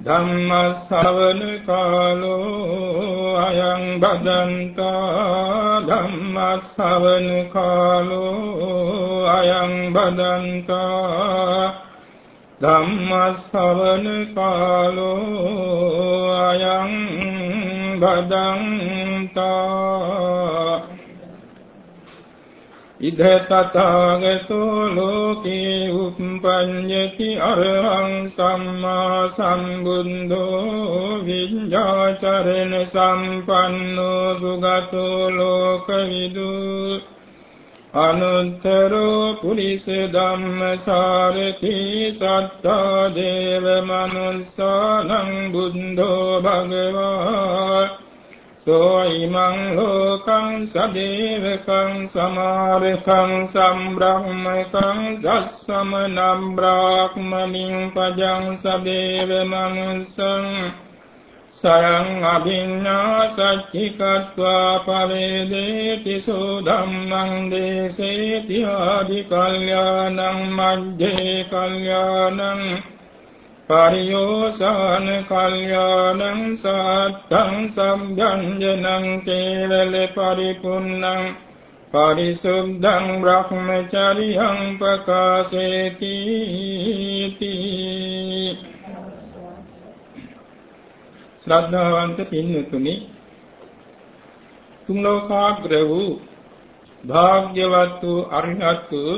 ධම්ම ශ්‍රවණ කාලෝ අයං බදන්තා ධම්ම ශ්‍රවණ කාලෝ අයං බදන්තා ධම්ම ශ්‍රවණ කාලෝ අයං බදන්තා ඉද තථාගතෝ ලෝකේ උප්පඤ්ඤති අරහං සම්මා සම්බුද්ධෝ විඤ්ඤාචරණ සම්පන්නෝ සුගතෝ ලෝකවිදු අනුත්තරෝ පුරිස ධම්මසාරති සත්තා දේව මනුස්සානං බුද්ධෝ භගවා සෝ ඉමං ලෝකං සදේවකං සමාරකං සම්බ්‍රහ්මකං සස්සමනම් බ්‍රාහ්මනින් පජං සදේව මනුස්සං සයං අභිඤ්ඤා සච්චිකत्वा පවේදේති සෝධම්මං දේසේති ආදි කල්යාණං මජ්ජේ කල්යාණං පරියෝසාන කල්යාණං සත්තං සම්භංජනං කේවල පරිපුන්නං පරිසුද්ධං බ්‍රහ්මචරියං ප්‍රකාශේති ශ්‍රද්ධාවන්ත පින්තුනි තුන් ලෝකාග්‍ර වූ භාග්‍යවත් වූ අරිහත් වූ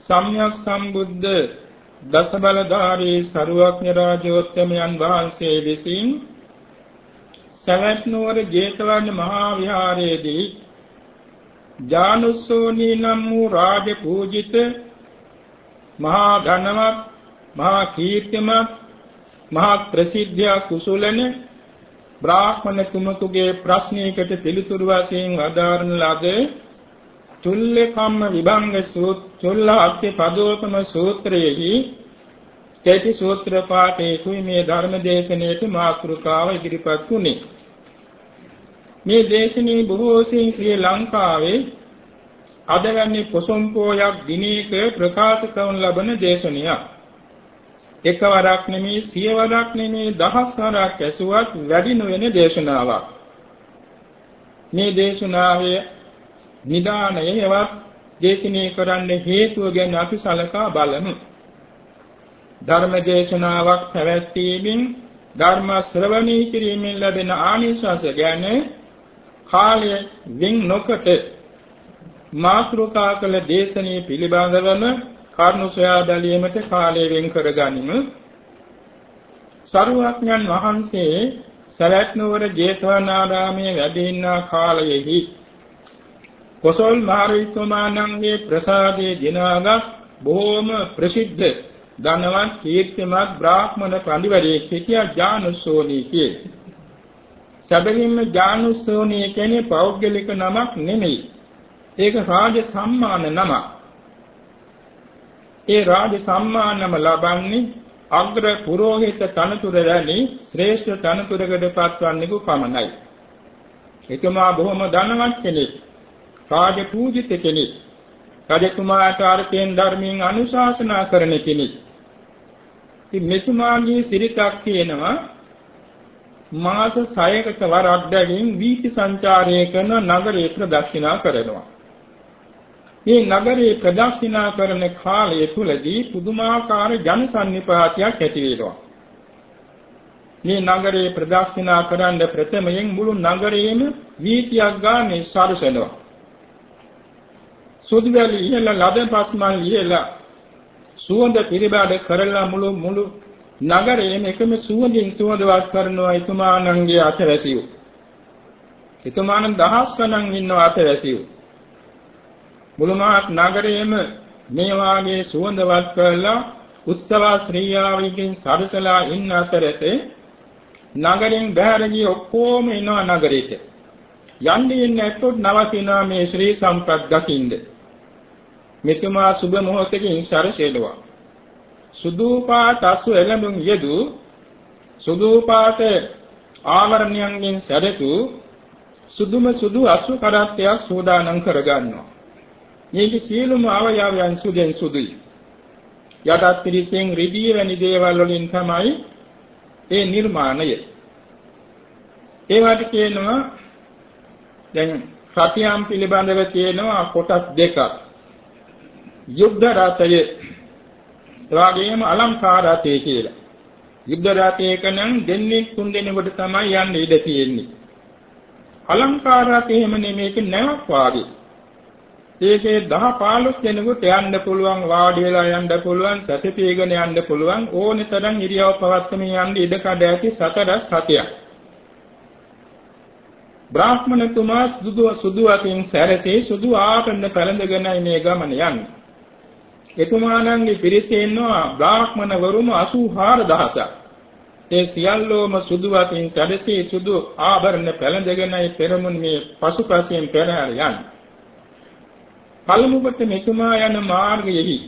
සම්්‍යක් සම්බුද්ධ දස බලධාරී සරුවක්ඥ රාජෝත්තමයන් වහන්සේ විසින් සවැත් නුවර ජේතවන මහා විහාරයේදී ජානුස්සෝනී නම් වූ රාජ පූජිත මහා ධනවත් මහා කීර්තිමත් මහා ප්‍රසිද්ධ කුසලන බ්‍රාහ්මණ තුමතුගේ ප්‍රශ්නයකට පිළිතුරු වශයෙන් වදාරන ලද චුල්ල කම්ම විභංග සූත් චුල්ල අත්‍ය පදෝපම සූත්‍රයේහි තේටි සූත්‍ර පාඨයේ මේ ධර්ම දේශනාවට මාතෘකාව ඉදිරිපත් වුණේ. මේ දේශනේ බොහෝ සෙයින් ශ්‍රී ලංකාවේ අද වැනි පොසොම්පෝයක් දිනයක ප්‍රකාශ කරන ලබන දේශනයක්. එකවරක් නෙමේ සියවරක් නෙමේ දහස් වරක් ඇසුවත් වැඩි නොවන දේශනාවක්. මේ දේශනාවේ නිදානයේවත් දේශනේ කරන්න හේතුව ගැන අපි සලකා බලමු. ධර්ම දේශනාවක් පැවැත්වීමෙන් ධර්ම ශ්‍රවණී කිරීමෙන් ලැබෙන ආනිසංස ගැන කාලය වින් නොකොට මාත්‍රිකා කළ දේශනේ පිළිබඳවම කරුණු සොයා බැලීමට කාලය වෙන් කරගනිමු. සරුවඥන් වහන්සේ සවැත් නුවර ජේතවනාරාමයේ වැඩ ඉන්න කාලයේදී කොසල් මහරජතුමාණන්ගේ ප්‍රසාදයේ දිනාගත් බොහෝම ප්‍රසිද්ධ ධනවත් කීර්තිමත් බ්‍රාහ්මණ පඬිවරයෙක් සිටියා ජානුස්සෝනී කියලා. සැබවින්ම ජානුස්සෝනී කියන්නේ පෞද්ගලික නමක් නෙමෙයි. ඒක රාජ සම්මාන නමක්. ඒ රාජ සම්මානම ලබන්නේ අග්‍ර පුරෝහිත තනතුර වැනි ශ්‍රේෂ්ඨ තනතුරකට පත්වන්නේ පමණයි. එතුමා බොහොම ධනවත් කෙනෙක්. රාජ පූජිත කෙනෙක්. රජතුමාට අර්ථයෙන් ධර්මයෙන් අනුශාසනා කරන කෙනෙක්. ඉතින් මෙතුමාගේ සිරිතක් කියනවා මාස 6කට වරක් බැගින් වීථි සංචාරය කරන නගරේ ප්‍රදක්ෂිනා කරනවා. මේ නගරේ ප්‍රදක්ෂිනා කරන කාලය තුලදී පුදුමාකාර ජන සන්නිපාතයක් ඇති වෙනවා. මේ නගරේ ප්‍රදක්ෂිනා කරන්න ප්‍රථමයෙන් මුළු නගරේම වීථියක් ගානේ සරසනවා. සුදුවැලි ඉහළ ලද පස්මල් ඉහළ සුවඳ පිරිබාඩ කරලා මුළු මුළු නගරයේම එකම සුවඳින් සුවඳවත් කරනවා එතුමාණන්ගේ අතවැසියෝ. එතුමාණන් දහස් ගණන් ඉන්නව අතවැසියෝ. මුළු මහත් නගරයේම මේ වාගේ සුවඳවත් කරලා උත්සව ශ්‍රීයාවකින් සරසලා ඉන්න අතරේ නගරෙන් බැහැර ගිය ඔක්කොම එනවා නගරෙට. යන්නේ නැත්තොත් නවතිනවා මේ ශ්‍රී සම්පත් දකින්ද. මෙතුමා සුබ මොහොතකින් සරසෙලුවා. සුදු පාට අසු එළඹුම් යෙදු සුදු පාට ආවරණයන්ගෙන් සැරසු සුදුම සුදු අසු කරත්තයක් සෝදානම් කරගන්නවා. මේකේ සියලුම අවයවයන් සුදෙන් සුදුයි. යටත් පිරිසෙන් රිදී වැනි දේවල් වලින් තමයි ඒ නිර්මාණය. ඒවට කියනවා දැන් සතියම් පිළිබඳව කියනවා කොටස් දෙකක්. යුද්ධ රාතයේ එවාගෙම අලංකාරාතේ කියලා. යුද්ධ රාතේක නම් දෙන්නේ තුන් දෙනෙකුට තමයි යන්න ඉඩ තියෙන්නේ. අලංකාරාතේ එහෙම නෙමේක නැවක් වාගේ. ඒකේ 10 15 දෙනෙකුට යන්න පුළුවන් වාඩි වෙලා යන්න පුළුවන් සතිපීගෙන යන්න පුළුවන් ඕනේ තරම් ඉරියව් පවත්වමින් යන්න ඉඩ කඩ ඇති සතර සතියක්. බ්‍රාහ්මණතුමා සුදු සුදු අතින් සැරසේ සුදු ආපන්න පැලඳගෙනයි මේ ගමන යන්නේ. එතුමාණන්ගේ පිරිසේ ඉන්නවා බ්‍රාහ්මණ වරුම 84000ක්. ඒ සියල්ලෝම සුදු වතින් සැදසී සුදු ආභරණ පැළඳගෙනයි පෙරමුණ මේ පසුපසෙන් පෙරහැර යන්නේ. පළමුවට මෙතුමා යන මාර්ගයෙහි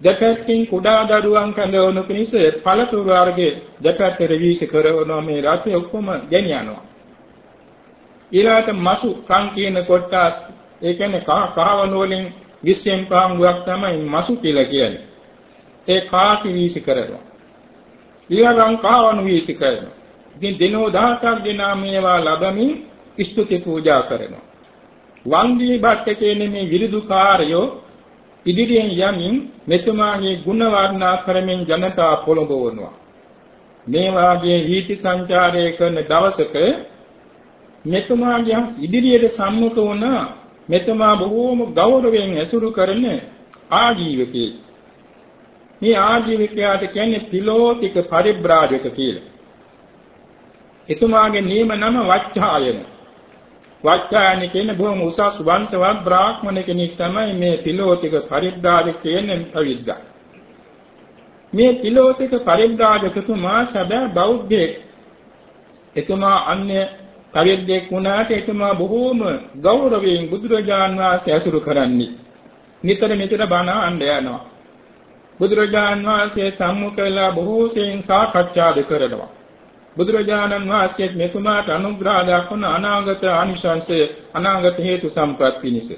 දෙපැත්තෙන් කුඩා දරුවන් කඳවනු පිණිස පළතු වර්ගයේ දෙපැත්තට වීසි කරන මේ රථය ඔක්කොම ගෙනියනවා. ඊළාට මසු කන් කියන කොටස් ඒ කියන්නේ කහවණු වලින් විශ්යෙන් පාංගුවක් තමයි මසු කියලා කියන්නේ. ඒ කාසි වීසි කරනවා. ඊළඟ කාවණු වීසි කරනවා. ඉතින් දිනෝ දහසක් දෙනා මේවා ලබමින් ස්තුති පූජා කරනවා. වන්දී භට්ට කියන්නේ මේ විරුදුකාරයෝ ඉදිරියෙන් යමින් මෙතුමාගේ ගුණ වර්ණනා කරමින් ජනතා පොළඹවනවා. මේ වාගේ වීති සංචාරය කරන දවසක මෙතුමාගේ ඉදිරියට සම්මුඛ වුණා මෙතුමා බොහෝම ගෞරවයෙන් ඇසුරු කරන ආජීවකයෙක්. මේ ආජීවකයාට කියන්නේ පිලෝතික පරිබ්‍රාජක කියලා. එතුමාගේ නියම නම වච්ඡායන. වච්ඡායන කියන්නේ බොහොම උසස් වංශවත් බ්‍රාහ්මණ කෙනෙක් තමයි මේ පිලෝතික පරිබ්‍රාජක කියන්නේ අවිද්දා. මේ පිලෝතික පරිබ්‍රාජකතුමා සැබෑ බෞද්ධයෙක්. එතුමා අන්‍ය කවියෙක් වුණාට එතුමා බොහෝම ගෞරවයෙන් බුදුරජාන් වහන්සේ ඇසුරු කරන්නේ. නිතර නිතර බණ අඬ යනවා. බුදුරජාන් වහන්සේ සම්මුඛ වෙලා බොහෝ සෙයින් සාකච්ඡාද කරනවා. බුදුරජාණන් වහන්සේ මෙතුමාට අනුග්‍රහ දක්වන අනාගත ආනිශංසය අනාගත හේතු සම්ප්‍රාප්ත පිණිස.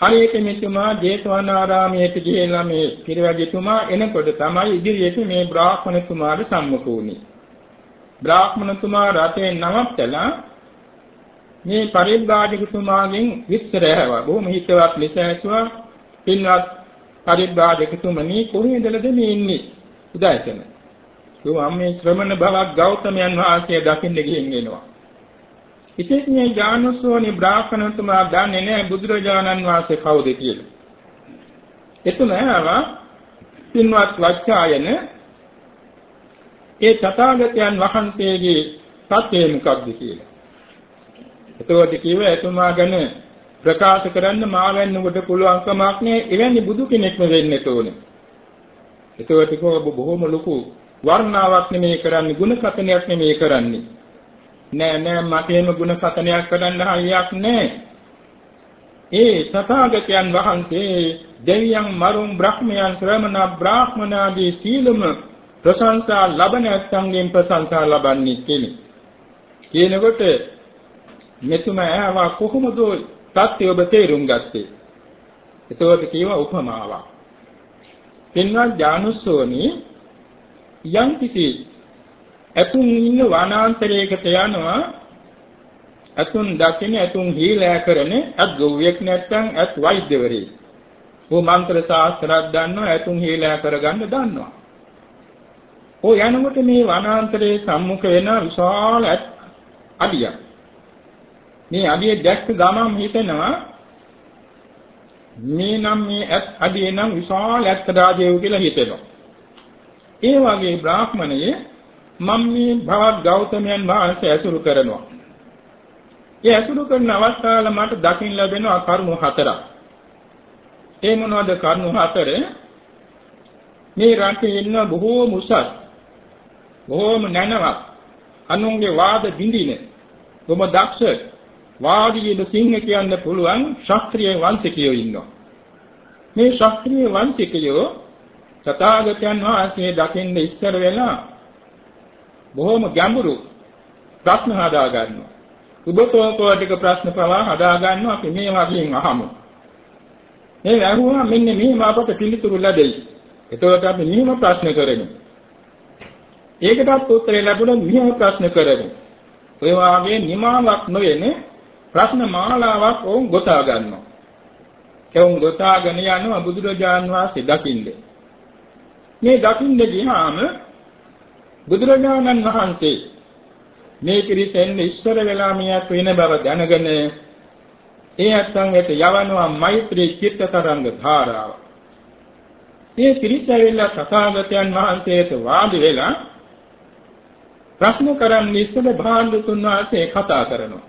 හරියට මෙතුමා ජේතවනාරාමයට ගිහිල්ලා මේ පිරිවැජිතුමා එනකොට තමයි ඉදිරියට මේ බ්‍රාහ්මණතුමාට සම්මුඛ වුණේ. බ්‍රාහ්මණතුමා රටේ නවත්තලා මේ පරිබ්‍රාජකතුමාගෙන් විස්තර ඇහුවා. බොහොම හිතවත් ලෙස ඇසුවා. පින්වත් පරිබ්‍රාජකතුමනි කොහේදලද මේ ඉන්නේ? උදෑසන. ඒ මේ ශ්‍රමණ බවක් ගෞතමයන් වහන්සේ දකින්න ගිහින් එනවා. ඉතින් මේ ඥානසෝනි බ්‍රාහ්මණතුමා දන්නේ නැහැ බුදුරජාණන් වහන්සේ කවුද කියලා. එතුම ආවා පින්වත් වච්චායන ඒ තථාගතයන් වහන්සේගේ තත්ත්වය මොකක්ද කියලා. එතකොට කිව්ව එතුමා ගැන ප්‍රකාශ කරන්න මා වෙන්නකොට පුළුවන් කමක් නෑ එවැනි බුදු කෙනෙක්ම වෙන්න ඕනේ. එතකොට කිව්ව බොහොම ලොකු වර්ණාවක් නෙමෙයි කරන්නේ ಗುಣ කතනයක් නෙමෙයි කරන්නේ. නෑ නෑ මට එහෙම ಗುಣ කතනයක් කරන්න හරියක් නෑ. ඒ තථාගතයන් වහන්සේ දෙවියන් මරුන් බ්‍රහ්මයන් ශ්‍රමණ බ්‍රාහ්මනාදී සීලම ප්‍රශංසා ලබන ඇත්තන්ගෙන් ප්‍රශංසා ලබන්නේ කෙනෙක්. කියනකොට මෙතුම ඇවා කොහොමද තත්ත්වය ඔබ තේරුම් ගත්තේ? එතකොට කියව උපමාවක්. පින්වත් ජානුස්සෝනි යම් කිසි ඇතුන් ඉන්න වනාන්තරයකට යනවා ඇතුන් දකින්න ඇතුන් හීලෑ කරන අත් ගොවියෙක් නැත්නම් අත් වෛද්‍යවරයෙක්. ਉਹ මන්ත්‍ර ශාස්ත්‍රයක් දන්නවා ඇතුන් හීලෑ කරගන්න දන්නවා. ඔය යනකොට මේ වනාන්තරයේ සම්මුඛ වෙන විශාල අඩියක්. මේ අඩිය දැක්ක ගමන් හිතෙනවා මේ නම් මේ අඩිය නම් විශාල ඇත්ත රාජයව කියලා හිතෙනවා. ඒ වගේ බ්‍රාහ්මණයේ මම මේ භවත් ගෞතමයන් වහන්සේ ඇසුරු කරනවා. ඒ ඇසුරු කරන අවස්ථාවල මට දකින්න ලැබෙනවා කරුණු හතරක්. ඒ මොනවද කරුණු හතර? මේ රටේ ඉන්න බොහෝ මුසස් බොහෝම නැනවත් අනුන්ගේ වාද බිඳින බොම දක්ෂ වාදීද සිංහ කියන්න පුළුවන් ශාස්ත්‍රීය වංශිකයෝ ඉන්නවා. මේ ශාස්ත්‍රීය වංශිකයෝ තථාගතයන් වහන්සේ දකින්න ඉස්සර වෙලා බොහොම ගැඹුරු ප්‍රශ්න හදා ගන්නවා. උබතෝකෝ ටික ප්‍රශ්න පවා හදා ගන්නවා අපි මේ වගේන් අහමු. මේ ඇහුවා මෙන්න මෙහෙම අපට පිළිතුරු ලැබෙයි. එතකොට අපි මෙහෙම ප්‍රශ්න කරමු. ඒකටත් උත්තරේ ලැබුණොත් මෙහෙම ප්‍රශ්න කරමු. ඔය වාගේ නිමාවක් නොවේනේ ප්‍රශ්න මාලාවක් වුන් ගොතා ගන්නවා. එවුන් ගොතාගෙන යනවා බුදුරජාන් වහන්සේ දකින්නේ. මේ දකින්න ගියාම බුදුරජාණන් වහන්සේ මේ පිරිසෙන් ඉස්සර වෙලා මියක් වෙන බව දැනගෙන ඒ අත්ං වෙත යවනවා මෛත්‍රී චිත්ත තරංග ධාරාව. මේ පිරිස ඇවිල්ලා තථාගතයන් වහන්සේට වාඩි වෙලා ප්‍රශ්න කරන්නේ ඉස්සර භාණ්ඩතුන් වහන්සේ කතා කරනවා.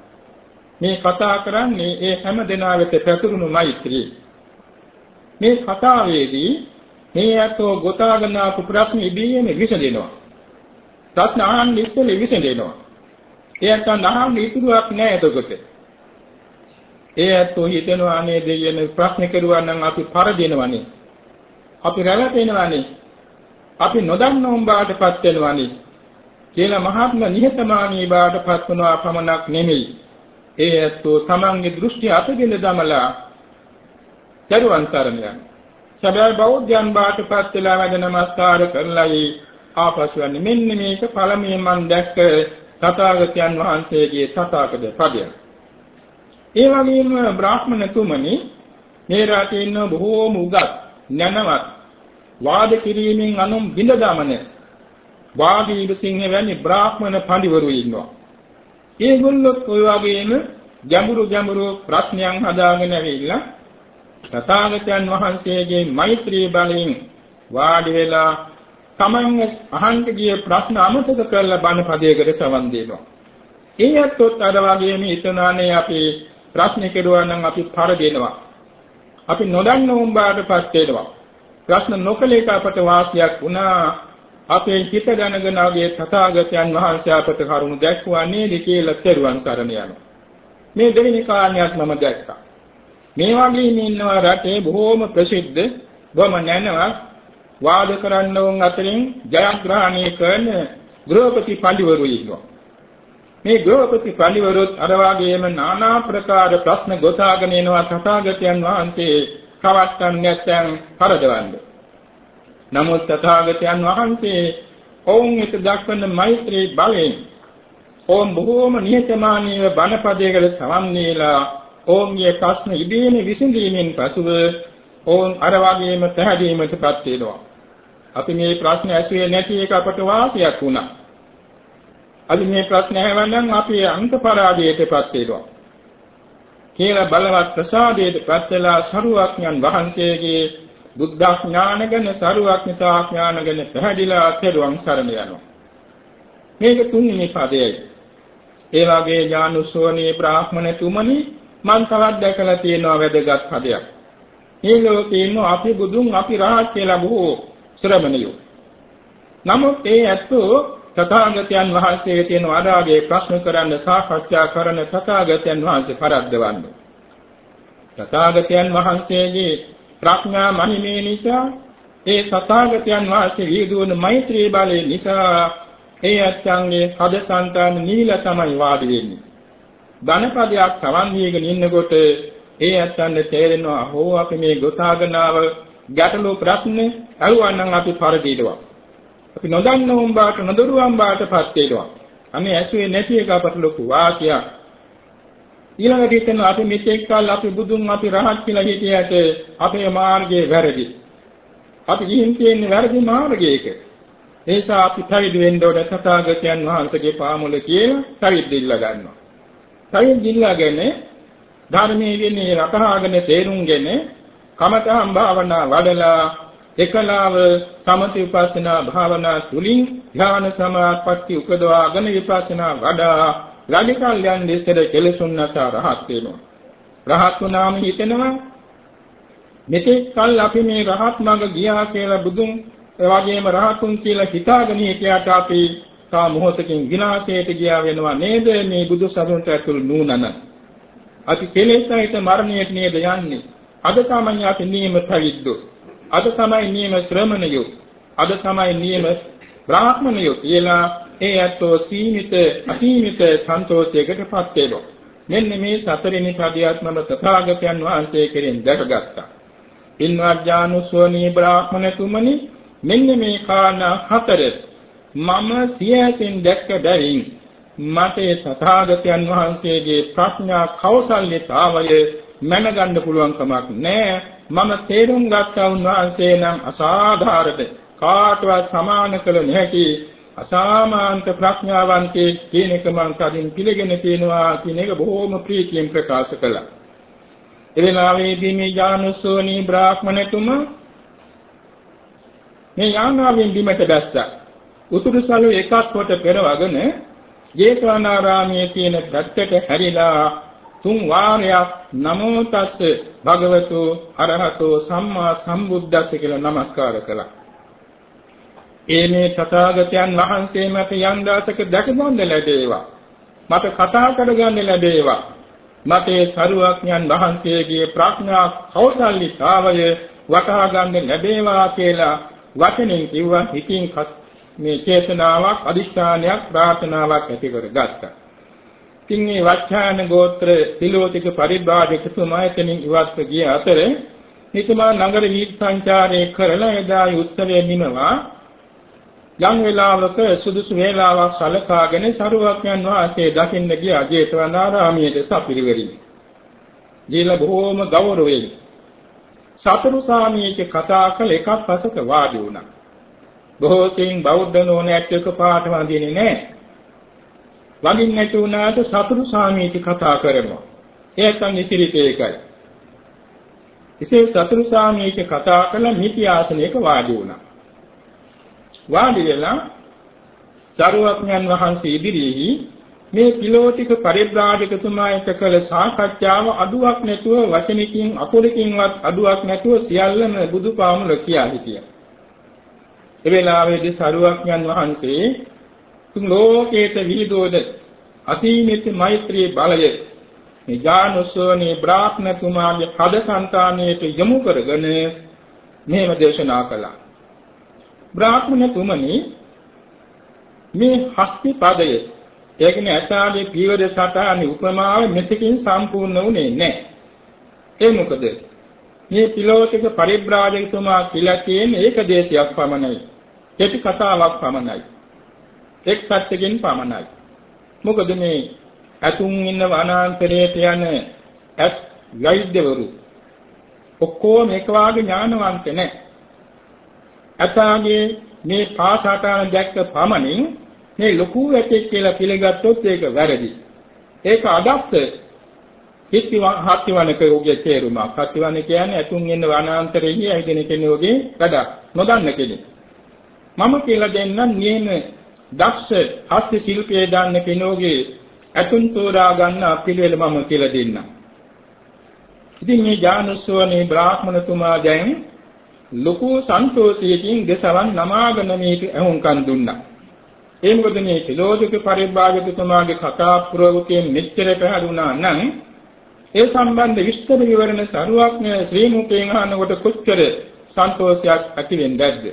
මේ කතා කරන්නේ ඒ හැම දෙනා වෙත පැතුරුණු මෛත්‍රී. මේ කතාවේදී මේ අතෝ ගොතාගෙන ආපු ප්‍රශ්න ඉබේම විසඳෙනවා. ප්‍රශ්න අහන්න ඉස්සෙල්ලා විසඳෙනවා. ඒ අතන අහන්න ඉතුරුවක් නැහැ එතකොට. ඒ අතෝ හිතනවා අනේ දෙයයන් ප්‍රශ්න කරුවා නම් අපි පරදිනවනේ. අපි රැවටෙනවනේ. අපි නොදන්නවම් බාටපත් වෙනවනේ. කියලා මහත්ම නිහතමානී බාටපත් වනවා පමණක් නෙමෙයි. ඒ ඇත්තෝ තමන්ගේ දෘෂ්ටි අතගෙන දමලා දරුවන් සරණ යන. සැබෑ බෞද්ධයන් බාටපත් වෙලා වැඩ නමස්කාර කරලායි ආපසු යන්නේ. මෙන්න මේක පළමුවෙන් මම දැක්ක තථාගතයන් වහන්සේගේ තථාගත පදය. ඒ වගේම බ්‍රාහ්මණතුමනි මේ රටේ ඉන්න බොහෝම උගත් නැනවත් වාද කිරීමෙන් අනුම් බිඳ දමන වාදී විසින් වැනි බ්‍රාහ්මණ පඬිවරු ඉන්නවා. ඒගොල්ලොත් ඔය වගේම ගැඹුරු ගැඹුරු ප්‍රශ්නයන් හදාගෙන ඇවිල්ලා තථාගතයන් වහන්සේගේ මෛත්‍රී බලයෙන් වාඩි වෙලා තමන් අහන්න ගිය ප්‍රශ්න අමතක කරලා බණ පදයකට සවන් දෙනවා. ඒ ඇත්තොත් අර වගේම හිතනානේ අපි ප්‍රශ්න කෙරුවා නම් අපි පරදෙනවා. අපි නොදන්න උඹාටපත් වෙනවා. ප්‍රශ්න නොකලේක අපට වාසියක් වුණා අපේ හිත දැනගෙන ආගේ තථාගතයන් වහන්සේ අපට කරුණ දැක්වුවා නේද කියලා තෙරුවන් සරණ යනවා. මේ දෙවෙනි කාරණයක් මම දැක්කා. මේ වගේ ඉන්නවා රටේ බොහෝම ප්‍රසිද්ධ බොම නැනවා වාද කරන්නවුන් අතරින් ජයග්‍රහණය කරන ගෘහපති පඬිවරු ඉන්නවා. මේ ගෘහපති පඬිවරුත් අර වගේම নানা ප්‍රකාර ප්‍රශ්න ගොතාගෙන එනවා තථාගතයන් වහන්සේ කවත්තන් නැත්නම් පරදවන්නේ. නමුත් තථාගතයන් වහන්සේ ඔවුන් වෙත දක්වන මෛත්‍රී බලයෙන් ඔවුන් බොහෝම නිහතමානීව බණපදයකට සමන් දීලා ඔවුන්ගේ ප්‍රශ්න ඉබේම විසඳීමෙන් පසුව ඔවුන් අර වගේම පැහැදීමටපත් වෙනවා. අපි මේ ප්‍රශ්න ඇසුවේ නැති එක අපට වාසියක් වුණා. අපි මේ ප්‍රශ්න ඇහුවනම් අපි අංක පරාජයටපත් වෙනවා. කියලා බලවත් ප්‍රසාදයටපත් වෙලා සරුවක්ඥන් වහන්සේගේ බුද්ධ ඥාන ගැන සරුවක්ඥතා ඥාන ගැන පැහැදිලා තෙරුවන් සරණ යනවා. මේක තුන්වෙනි පදයයි. ඒ වගේ ඥානුසෝනී බ්‍රාහ්මණ තුමනි මම තවත් දැකලා තියෙනවා වැදගත් පදයක්. මේ ලෝකේ ඉන්න අපි බුදුන් අපි රහත් කියලා බොහෝ ශ්‍රමණයෝ. නමුත් ඒ ඇත්තෝ තථාගතයන් වහන්සේ තියෙන ආදාගේ ප්‍රශ්න කරන්න සාකච්ඡා කරන තථාගතයන් වහන්සේ පරද්දවන්නේ. තථාගතයන් වහන්සේගේ ප්‍රඥා මහිමේ නිසා ඒ තථාගතයන් වහන්සේ විදුවන මෛත්‍රී බලය නිසා ඒ අත්‍යංගේ හදසන්තාන නිවිලා තමයි වාඩි වෙන්නේ. ධනපදයක් සවන් දීගෙන ඉන්නකොට ඒ අත්යන්ට තේරෙනවා හෝ අපි මේ ගොතාගනාව ගැටලු ප්‍රශ්න අහුවනම් අපි පරදීනවා. අපි නොදන්න උඹාට නොදරුවම් බාටපත් වෙනවා. අනේ ඇසුවේ නැති එක අපට ලොකු වාසියක්. ඊළඟට හිතන අපි මෙතෙක් කල් අපි බුදුන් අපි රහත් කියලා හිටියට අපේ මාර්ගයේ වැරදි. අපි ගිහින් තියෙන්නේ වැරදි මාර්ගයක. ඒ නිසා අපි පරිදි වෙන්න ඕන තථාගතයන් වහන්සේගේ පාමුල කියලා පරිදි ඉල්ල ගන්නවා. පරිදි ඉල්ලගෙන ධර්මයේ වෙන්නේ රකහාගෙන තේරුම්ගෙන කමතහම් භාවනා වඩලා එකලාව සමති විපස්සනා භාවනා තුලින් ඥාන සමාපatti උපදවාගෙන විපස්සනා වඩා රාජිකල් යන්නේ ඉස්සර කෙලසුන් නැසා රහත් වෙනවා. රහත් වුණාම හිතෙනවා මෙතෙක් කල් අපි මේ රහත් මඟ ගියා කියලා බුදුන් එවාගෙම රහතුන් කියලා හිතාගෙන හිටියට අපි තා මොහොතකින් විනාශයට ගියා වෙනවා නේද මේ බුදු සසුනට ඇතුළු නුනන අපි කෙලෙසයිත මරණයට නේද යන්නේ. අද තමයි අපි නියම පැවිද්දෝ. අද තමයි නියම ශ්‍රමණයෝ. අද තමයි නියම බ්‍රාහ්මණයෝ කියලා ඒ ඇත්තෝ සීමිත අසීමිත සන්තෝෂයකටපත් වෙනවා. මෙන්න මේ සතරෙනි පදයත්මම තථාගතයන් වහන්සේ කෙරෙන් දැකගත්තා. ඉන්වර්ජානුසෝනී බ්‍රාහ්මණතුමනි මෙන්න මේ කාරණා හතර මම සියැසින් දැක්ක බැවින් මට තථාගතයන් වහන්සේගේ ප්‍රඥා කෞසල්‍යතාවය මැනගන්න පුළුවන් කමක් නැහැ මම තේරුම් ගත්තා උන්වහන්සේ නම් අසාධාරණ කාටවත් සමාන කළ නොහැකි අසාමාන්ත ප්‍රඥාවන්තේ කියන එක මම කලින් පිළිගෙන තියෙනවා කියන එක බොහෝම ප්‍රීතියෙන් ප්‍රකාශ කළා. එදෙනාවේදී මේ ඥානසෝනී බ්‍රාහ්මණතුමා මේ යානාවෙන් බිමට දැස්සා. උතුරු සලු එකස් කොට පෙරවගෙන ජේතවනාරාමයේ තියෙන පැත්තට හැරිලා තුන් වාරයක් නමෝ තස්ස භගවතු අරහතෝ සම්මා සම්බුද්දස්ස කියලා নমස්කාර කළා. ඒ මේ තථාගතයන් වහන්සේ මට යම් දාසක දැක ගන්න ලැබේවා. මට කතා කරගන්න ලැබේවා. මට ඒ සරුවක්ඥන් වහන්සේගේ ප්‍රඥා කෞසල්‍යතාවය වටහා ගන්න ලැබේවා කියලා වචනෙන් කිව්වා හිතින් මේ චේතනාවක් අදිෂ්ඨානයක් ප්‍රාර්ථනාවක් ඇති කරගත්තා. ඉතින් මේ වච්ඡාන ගෝත්‍ර පිලෝතික පරිබ්‍රාජකතුමා එතනින් ඉවත්ව ගිය අතර හිතමා නගර වීථි සංචාරය කරලා එදා උත්සවය නිමවා යම් වේලාවක සුදුසු වේලාවක් සලකාගෙන සරුවක්යන් වහන්සේ දකින්න ගිය අජේතවනාරාමයේ සපිරිවරින්. දීලා බොහෝම ගෞරවයෙන් සතරු සාමියේක කතා කළ එකක් පසක වාඩි වුණා. බොහෝ සෙයින් බෞද්ධ නෝනෑත් එක්ක පාට වඳින්නේ නැහැ. වඳින්න නැති වුණාට සතරු සාමියේක කතා කරනවා. ඒත් අනිසිරිත ඒකයි. ඉසේ සතරු සාමියේක කතා කළ මිත්‍ය ආසනයක වාඩි වුණා. වාඩි වෙලා සරුවක්ඥන් වහන්සේ ඉදිරියේ මේ පිලෝතික පරිබ්‍රාජකතුමා එක්ක කළ සාකච්ඡාව අඩුවක් නැතුව වචනකින් අකුරකින්වත් අඩුවක් නැතුව සියල්ලම බුදුපාමුල කියා හිටියා. ඒ වෙලාවේදී සරුවක්ඥන් වහන්සේ තුන් ලෝකේත විහිදුවද අසීමිත මෛත්‍රී බලය මේ ඥානසෝනේ බ්‍රාහ්මණතුමාගේ පද సంతානයට යොමු කරගෙන මෙහෙම දේශනා කළා. බ්‍රාහ්මණතුමනි මේ හස්ති පදය ඒ කියන්නේ ඇතාගේ පීවර සටහනේ උපමාව මෙතකින් සම්පූර්ණ වුණේ නැහැ. ඒ මොකද? මේ පිලෝතික පරිබ්‍රාජකතුමා කියලා කියන්නේ ඒක දේශයක් පමණයි. කෙටි කතාවක් පමණයි. එක් පැත්තකින් පමණයි. මොකද මේ ඇතුන් ඉන්න වනාන්තරයට යන ඇත් වෛද්‍යවරු ඔක්කොම එක වාගේ ඥානවන්ත නැහැ. ඇතාගේ මේ පාසාටාන දැක්ක පමණින් මේ ලොකු ඇතෙක් කියලා පිළිගත්තොත් ඒක වැරදි. ඒක අදස්ස හිත්තිවන් හත්තිවනක යෝගයේ තේරුමක්. හත්තිවන කියන්නේ ඇතුන් ඉන්න වනාන්තරයේ ඇවිදින කෙනෙකුගේ වැඩක්. නොදන්න කෙනෙක්. මම කියලා දෙන්නම් නියම දක්ෂ හස්ත ශිල්පයේ දාන්න කෙනෙකුගේ ඇතුන් තෝරා ගන්න පිළිවෙල මම කියලා දෙන්නම්. ඉතින් මේ ඥානසෝනේ බ්‍රාහ්මණතුමා දැන් ලොකු සන්තෝෂයකින් දසවන් නමාගෙන මේක ඇහුම්කන් දුන්නා. ඒ මොකද මේ තිලෝදික පරිභාගකතුමාගේ කතා පුරවකයෙන් මෙච්චර පැහැදුනා නම් ඒ සම්බන්ධ විස්තර විවරණ සරුවක්ඥ ශ්‍රී මුඛයෙන් අහනකොට කොච්චර සන්තෝෂයක් ඇති වෙන්නේද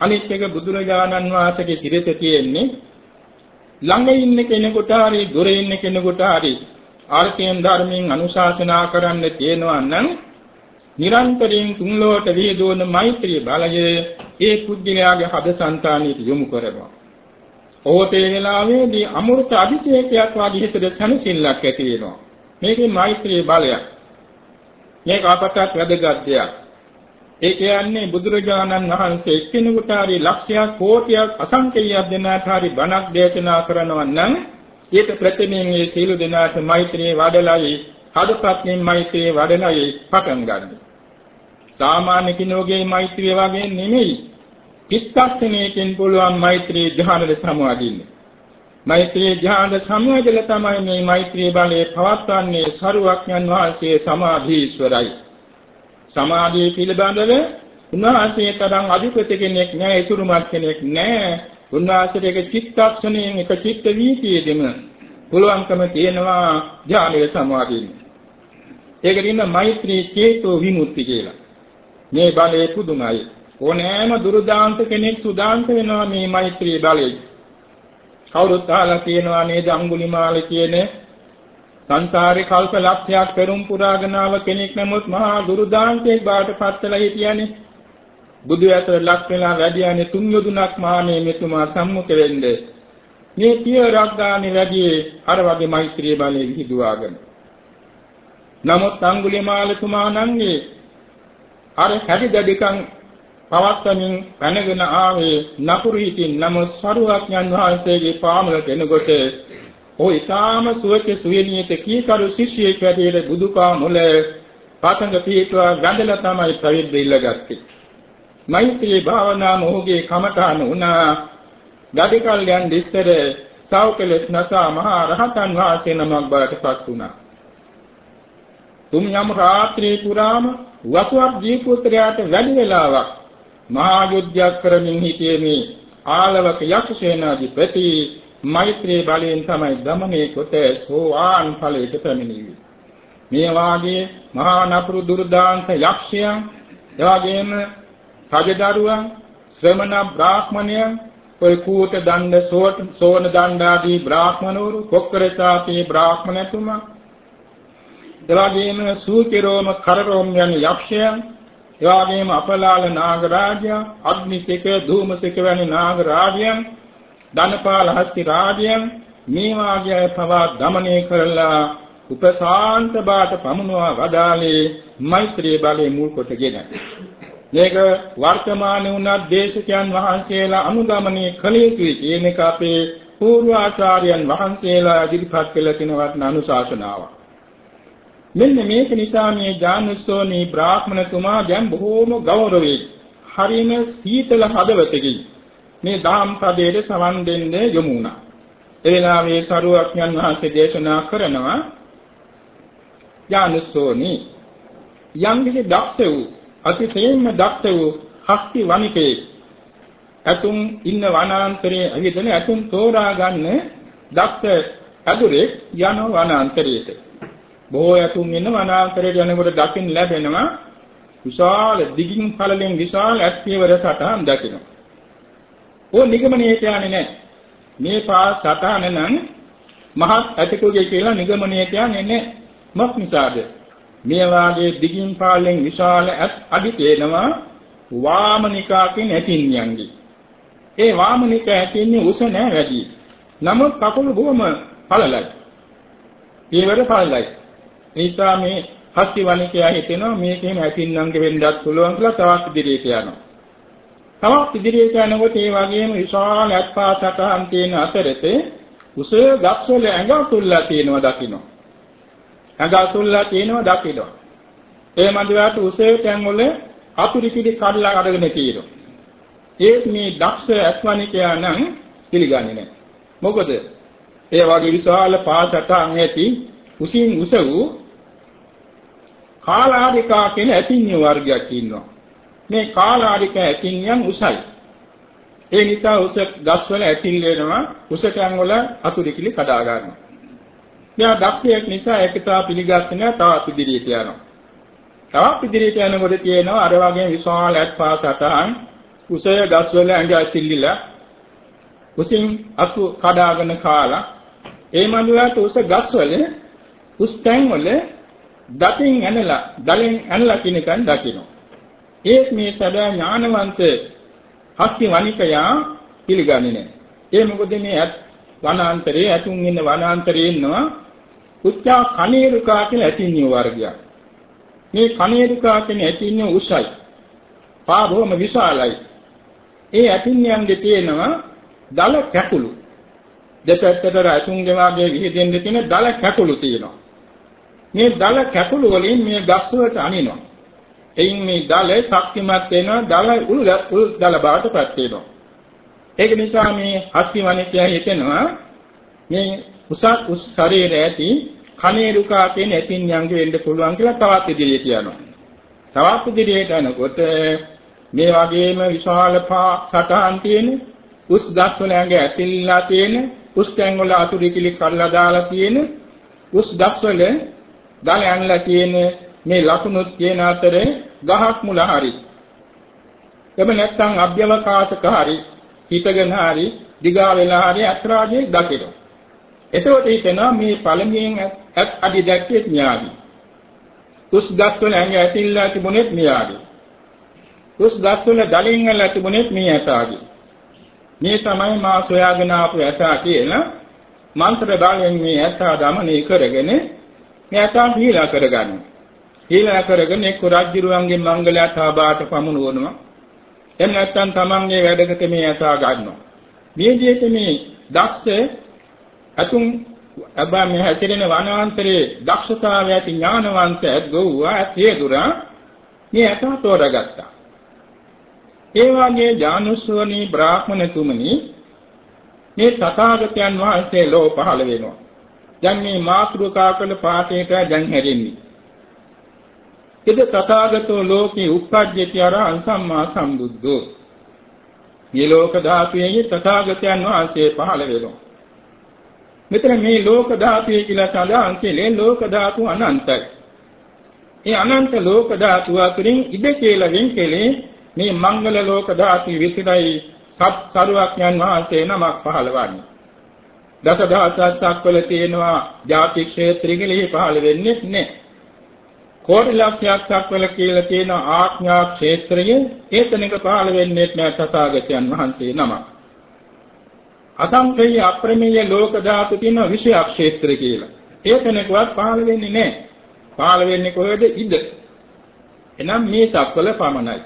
අනිත් එක බුදුරජාණන් වහන්සේගේ සිරිත තියෙන්නේ ළඟ ඉන්න කෙනෙකුට හරි දුර ඉන්න කෙනෙකුට හරි ආර්ථික ධර්මයෙන් අනුශාසනා කරන්න තියෙනවා නම් නිරන්තරයෙන් තුන්ලොවට වේදෝන මෛත්‍රී බලය ඒ පුද්ගලයාගේ හද సంతානියට යොමු කරනවා ඕතේ වෙලාවේදී අමෘත අභිෂේකයක් වාගේ හිතට සනසිල්ලක් ඇති වෙනවා. මේකේ මෛත්‍රී බලයක්. මේක අපටත් වැදගත් දෙයක්. ඒ කියන්නේ බුදුරජාණන් වහන්සේ එක්කෙනෙකුට හරි ලක්ෂයක් කෝටියක් අසංකේයයක් දෙනාට හරි බණක් දේශනා කරනවා නම් ඒක ප්‍රතිමයෙන් මේ සීල දෙනාට මෛත්‍රී වඩලයි හදපත්නේ මෛත්‍රී වඩලයි පටන් ගන්න. සාමාන්‍ය කෙනෙකුගේ මෛත්‍රිය වගේ නෙමෙයි. චිත්තක්ෂණයකින් පුළුවන් මෛත්‍රී ධ්‍යානෙ සමවදින්න. මෛත්‍රී ධ්‍යාන සමවදල තමයි මේ මෛත්‍රී බලය පවත්වන්නේ සරුවක්ඥන් වහන්සේ සමාධීශ්වරයි. සමාධිය පිළිබඳව උන්වහන්සේ තරම් අධිපති කෙනෙක් නෑ ඉසුරුමත් කෙනෙක් නෑ. උන්වහන්සේගේ චිත්තක්ෂණයෙන් එක චිත්ත වීතියෙදම පුළුවන්කම තියෙනවා ධ්‍යානෙ සමවදින්න. ඒකට ඉන්න මෛත්‍රී චේතෝ විමුක්ති කියලා. මේ බලය පුදුමයි. ඕනෑම දුර්දාන්ත කෙනෙක් සුදාන්ත වෙනවා මේ මෛත්‍රී බලයෙන්. කවුරුත් අහලා තියෙනවා නේද අඟුලිමාල කියන සංසාරේ කල්ප ලක්ෂයක් පෙරම් පුරාගෙන ආව කෙනෙක් නමුත් මහා දුර්දාන්තයෙක් බාට පත්වලා හිටියනේ. බුදු ඇතර ලක් වෙලා වැඩියන්නේ තුන් යොදුනක් මානේ මෙතුමා සම්මුඛ වෙන්නේ. මේ පියවරක් ගානේ වැඩි අර වගේ මෛත්‍රී බලය විහිදුවාගෙන. නමුත් අඟුලිමාලතුමා නංගේ අර හැදි දැඩිකම් පවත්වමින් පැනගෙන ආවේ නපුරු හිතින් නම සරුවඥන් වහන්සේගේ පාමුල දෙනකොට ඔය ඊටාම සුවච සුවේනියට කීකරු ශිෂ්‍යයෙක් හැටියට බුදුපාමුල පාසංග පිටුවා වැඳලා තමයි ප්‍රවිද්ද ඉල්ලගත්තේ. මෛත්‍රී භාවනා මොහුගේ කමඨාන වුණා. ගඩිකල්යන් දිස්සර සෞකලස් නසා මහා රහතන් වහන්සේ නමක් බවට පත් වුණා. තුම් යම් රාත්‍රී පුරාම වසුවක් දීපුත්‍රයාට වැඩි වෙලාවක් මහා යුද්ධයක් කරමින් හිටියේ මේ ආලවක යක්ෂ සේනාධිපති මෛත්‍රී බලයෙන් තමයි දමනය කොට සෝවාන් ඵලයට පැමිණෙන්නේ. මේ වාගේ මහා නපුරු දුර්දාන්ත යක්ෂයන් එවාගෙම රජදරුවන් ශ්‍රමණ බ්‍රාහ්මණයන් ඔය කූට දණ්ඩ සෝන දණ්ඩ ආදී බ්‍රාහ්මණවරු කොක්කරසාපී බ්‍රාහ්මණතුමා එවාගේම සූතිරෝම කරරෝම යන යක්ෂයන් එවාගේම අපලාල නාග රාජයා අග්නිසික ධූමසික වැනි නාග රාජයන් ධනපාල හස්ති රාජයන් මේ වාගේ පවා দমনය කරලා උපසාන්ත බාට පමුණවා වදාලේ මෛත්‍රී බලයේ මුල් කොටගෙන. මේක වර්තමාන වුණත් දේශකයන් වහන්සේලා අනුගමනය කළ යුතුයි කියන එක අපේ පූර්වාචාර්යයන් වහන්සේලා ඉදිරිපත් කළ තිනවත් අනුශාසනාවක් මෙන්න මේක නිසා මේ ජානුස්සෝනි බ්‍රාහ්මණතුමා දැන් බොහෝම ගෞරවයෙන් හරිම සීතල හදවතකින් මේ ධම්ම පදයේ සවන් දෙන්න යොමු වුණා. ඒ වෙලාවේ සරුවක්ඥන් වහන්සේ දේශනා කරනවා ජානුස්සෝනි යම්කිසි දක්ෂ වූ අතිශයින්ම දක්ෂ වූ හස්ති වනිකේ ඇතුම් ඉන්න වනාන්තරයේ ඇවිදෙන ඇතුම් තෝරා ගන්න දක්ෂ අදුරේ යන වනාන්තරයට බොහෝ යතුන් ඉන්න වනාන්තරයට යනකොට දකින්න ලැබෙනවා විශාල දිගින් පළලෙන් විශාල ඇත්තිවර සටහන් දකිනවා. ඕ නිගමනයට යන්නේ නැහැ. මේ පාස් සටහන නම් මහත් ඇතකුගේ කියලා නිගමනයට යන්නේ නැහැ. මොක් නිසාද? මේ වාගේ දිගින් පළලෙන් විශාල ඇත් අඩි තේනවා වාමනිකාකින් ඇතින්යන්ගේ. ඒ වාමනික ඇතින්නේ උස නැහැ වැඩි. නමුත් කකුල බොහොම පළලයි. ඊවර පළලයි. නිසා මේ හස්ති වණිකයා හිතෙනවා මේකේම ඇතින්නංග වෙන්නත් පුළුවන් කියලා තවත් ඉදිරියට යනවා. තවත් ඉදිරියට යනකොට ඒ වගේම විශාල ඇත්පා සටහන් තියෙන අතරතේ උස ගස්වල ඇඟ තුල්ලා තියෙනවා දකින්න. ඇඟ තුල්ලා තියෙනවා දකින්න. ඒ මන්දිරාට උසේ තැන් වල අතුරු කිඩි කඩලා අරගෙන තියෙනවා. ඒත් මේ දක්ෂ ඇත්වණිකයා නම් පිළිගන්නේ නැහැ. මොකද ඒ වගේ විශාල පාසටහන් ඇති උසින් උස වූ කාලාරිකා කියන ඇතින්‍ය වර්ගයක් ඉන්නවා. මේ කාලාරික ඇතින්යන් උසයි. ඒ නිසා උස ගස්වල ඇතින් වෙනවා උසකන් වල අතුරුකිලි කඩා ගන්නවා. මෙයා දක්ෂයෙක් නිසා ඒකතා පිළිගත්තේ නැහැ තවත් ඉදිරියට යනවා. තවත් ඉදිරියට යනකොට තියෙනවා අර වගේ විශාල ඇත්පාසටහන් උසය ගස්වල ඇඟ ඇතිල්ලිලා උසින් අතු කඩාගෙන කාලා ඒ මනුලට උස ගස්වල උස් තැන් වල දතින් ඇනලා ගලෙන් ඇනලා කිනකන් දකිනවා. ඒත් මේ සදා ඥානවන්ත හස්ති වණිකයා පිළිගන්නේ නැහැ. ඒ මොකද මේ වනාන්තරයේ ඇතුන් ඉන්න වනාන්තරයේ ඉන්නවා උච්චා කනේරුකා කියලා ඇතින්නිය වර්ගයක්. මේ කනේරුකා කියන ඇතින්නිය උසයි. පා බොහොම විශාලයි. ඒ ඇතින්නියන්ගේ තියෙනවා දල කැකුළු. දෙපැත්තට රතුන්ගේ වාගේ විහිදෙන්න තියෙන දල කැකුළු තියෙනවා. මේ දල කැකුළු වලින් මේ ගස් වලට අනිනවා. එයින් මේ දල ශක්තිමත් වෙනවා දල උල් උල් දල බවට පත් වෙනවා. ඒක නිසා මේ හස්තිවණිකයා හිතෙනවා මේ උසස් උස් ශරීරය ඇති කනේ රුකා කියන ඇතින් යංග වෙන්න පුළුවන් කියලා තවත් ඉදිරියට යනවා. තවත් ඉදිරියට යනකොට මේ වගේම විශාල පා සටහන් තියෙන උස් ගස් වල ඇඟ ඇතිල්ලා තියෙන උස් තැන් වල අතුරු කිලි කල්ලා දාලා තියෙන උස් ගස් වල ගල ඇනලා තියෙන මේ ලකුණුත් තියෙන අතරේ ගහක් මුල හරි. එබ නැත්නම් අභ්‍යවකාශක හරි හිතගෙන හරි දිගා වෙලා හරි අත්‍රාජයේ දකින්න. එතකොට හිතෙනවා මේ පළමුවෙන් ඇත් අඩි දැක්කේ න්යාවි. තුස් ගස් වල ඇඟ ඇතිල්ලා තිබුණෙත් මියාවි. තුස් ගස් වල දලින් වල තිබුණෙත් මේ ඇතාගේ. මේ තමයි මා සොයාගෙන ආපු ඇතා කියලා මන්ත්‍ර බලයෙන් මේ ඇතා දමනය කරගෙන මේ ඇතා හීලා කරගන්නවා. හීලා කරගෙන එක්ක රජ්ජුරුවන්ගේ මංගලයට ආබාට පමුණුවනවා. එහෙම නැත්නම් තමන්ගේ වැඩකට මේ ඇතා ගන්නවා. මේ විදිහට මේ දක්ෂ අතුන් අබා මේ හැසිරෙන වනාන්තරයේ දක්ෂතාවය ඇති ඥානවන්ත ඇද්ගොව්වා ඇතේදුරා මේ ඇතා තෝරාගත්තා. ඒ වගේ ඥානුස්සවනී බ්‍රාහ්මණ තුමනි මේ තථාගතයන් වහන්සේ ලෝ පහළ වෙනවා. දැන් මේ මාතෘකා කළ පාඨයට දැන් හැරෙන්නේ. ඉද තථාගතෝ ලෝකේ උප්පජ්ජති අරහං සම්මා සම්බුද්ධෝ. මේ ලෝක ධාතුවේ තථාගතයන් වහන්සේ පහළ වෙනවා. මෙතන මේ ලෝක ධාතුවේ කියලා සඳහන් කෙලේ ලෝක ධාතු අනන්තයි. ඒ අනන්ත ලෝක ධාතු අතරින් ඉද කියලා වෙන් කෙලේ මේ මංගල ලෝක ධාතු විතරයි සත් සරුවක්ඥන් වහන්සේ නමක් පහළවන්නේ. දසදහසක් වල තියෙනවා ජාති ක්ෂේත්‍රෙකලෙහි පහළ වෙන්නේ නැහැ. කෝටි ලක්ෂයක් සක්වල කියලා තියෙන ආඥා ක්ෂේත්‍රයේ ඒතනක පහළ වෙන්නේ නැහැ තථාගතයන් වහන්සේ නමක්. අසංකේය අප්‍රමේය ලෝක ධාතු තියෙන විෂය ක්ෂේත්‍ර කියලා. ඒතනකවත් පහළ වෙන්නේ නැහැ. පහළ වෙන්නේ කොහෙද? ඉද. එනම් මේ සක්වල පමණයි.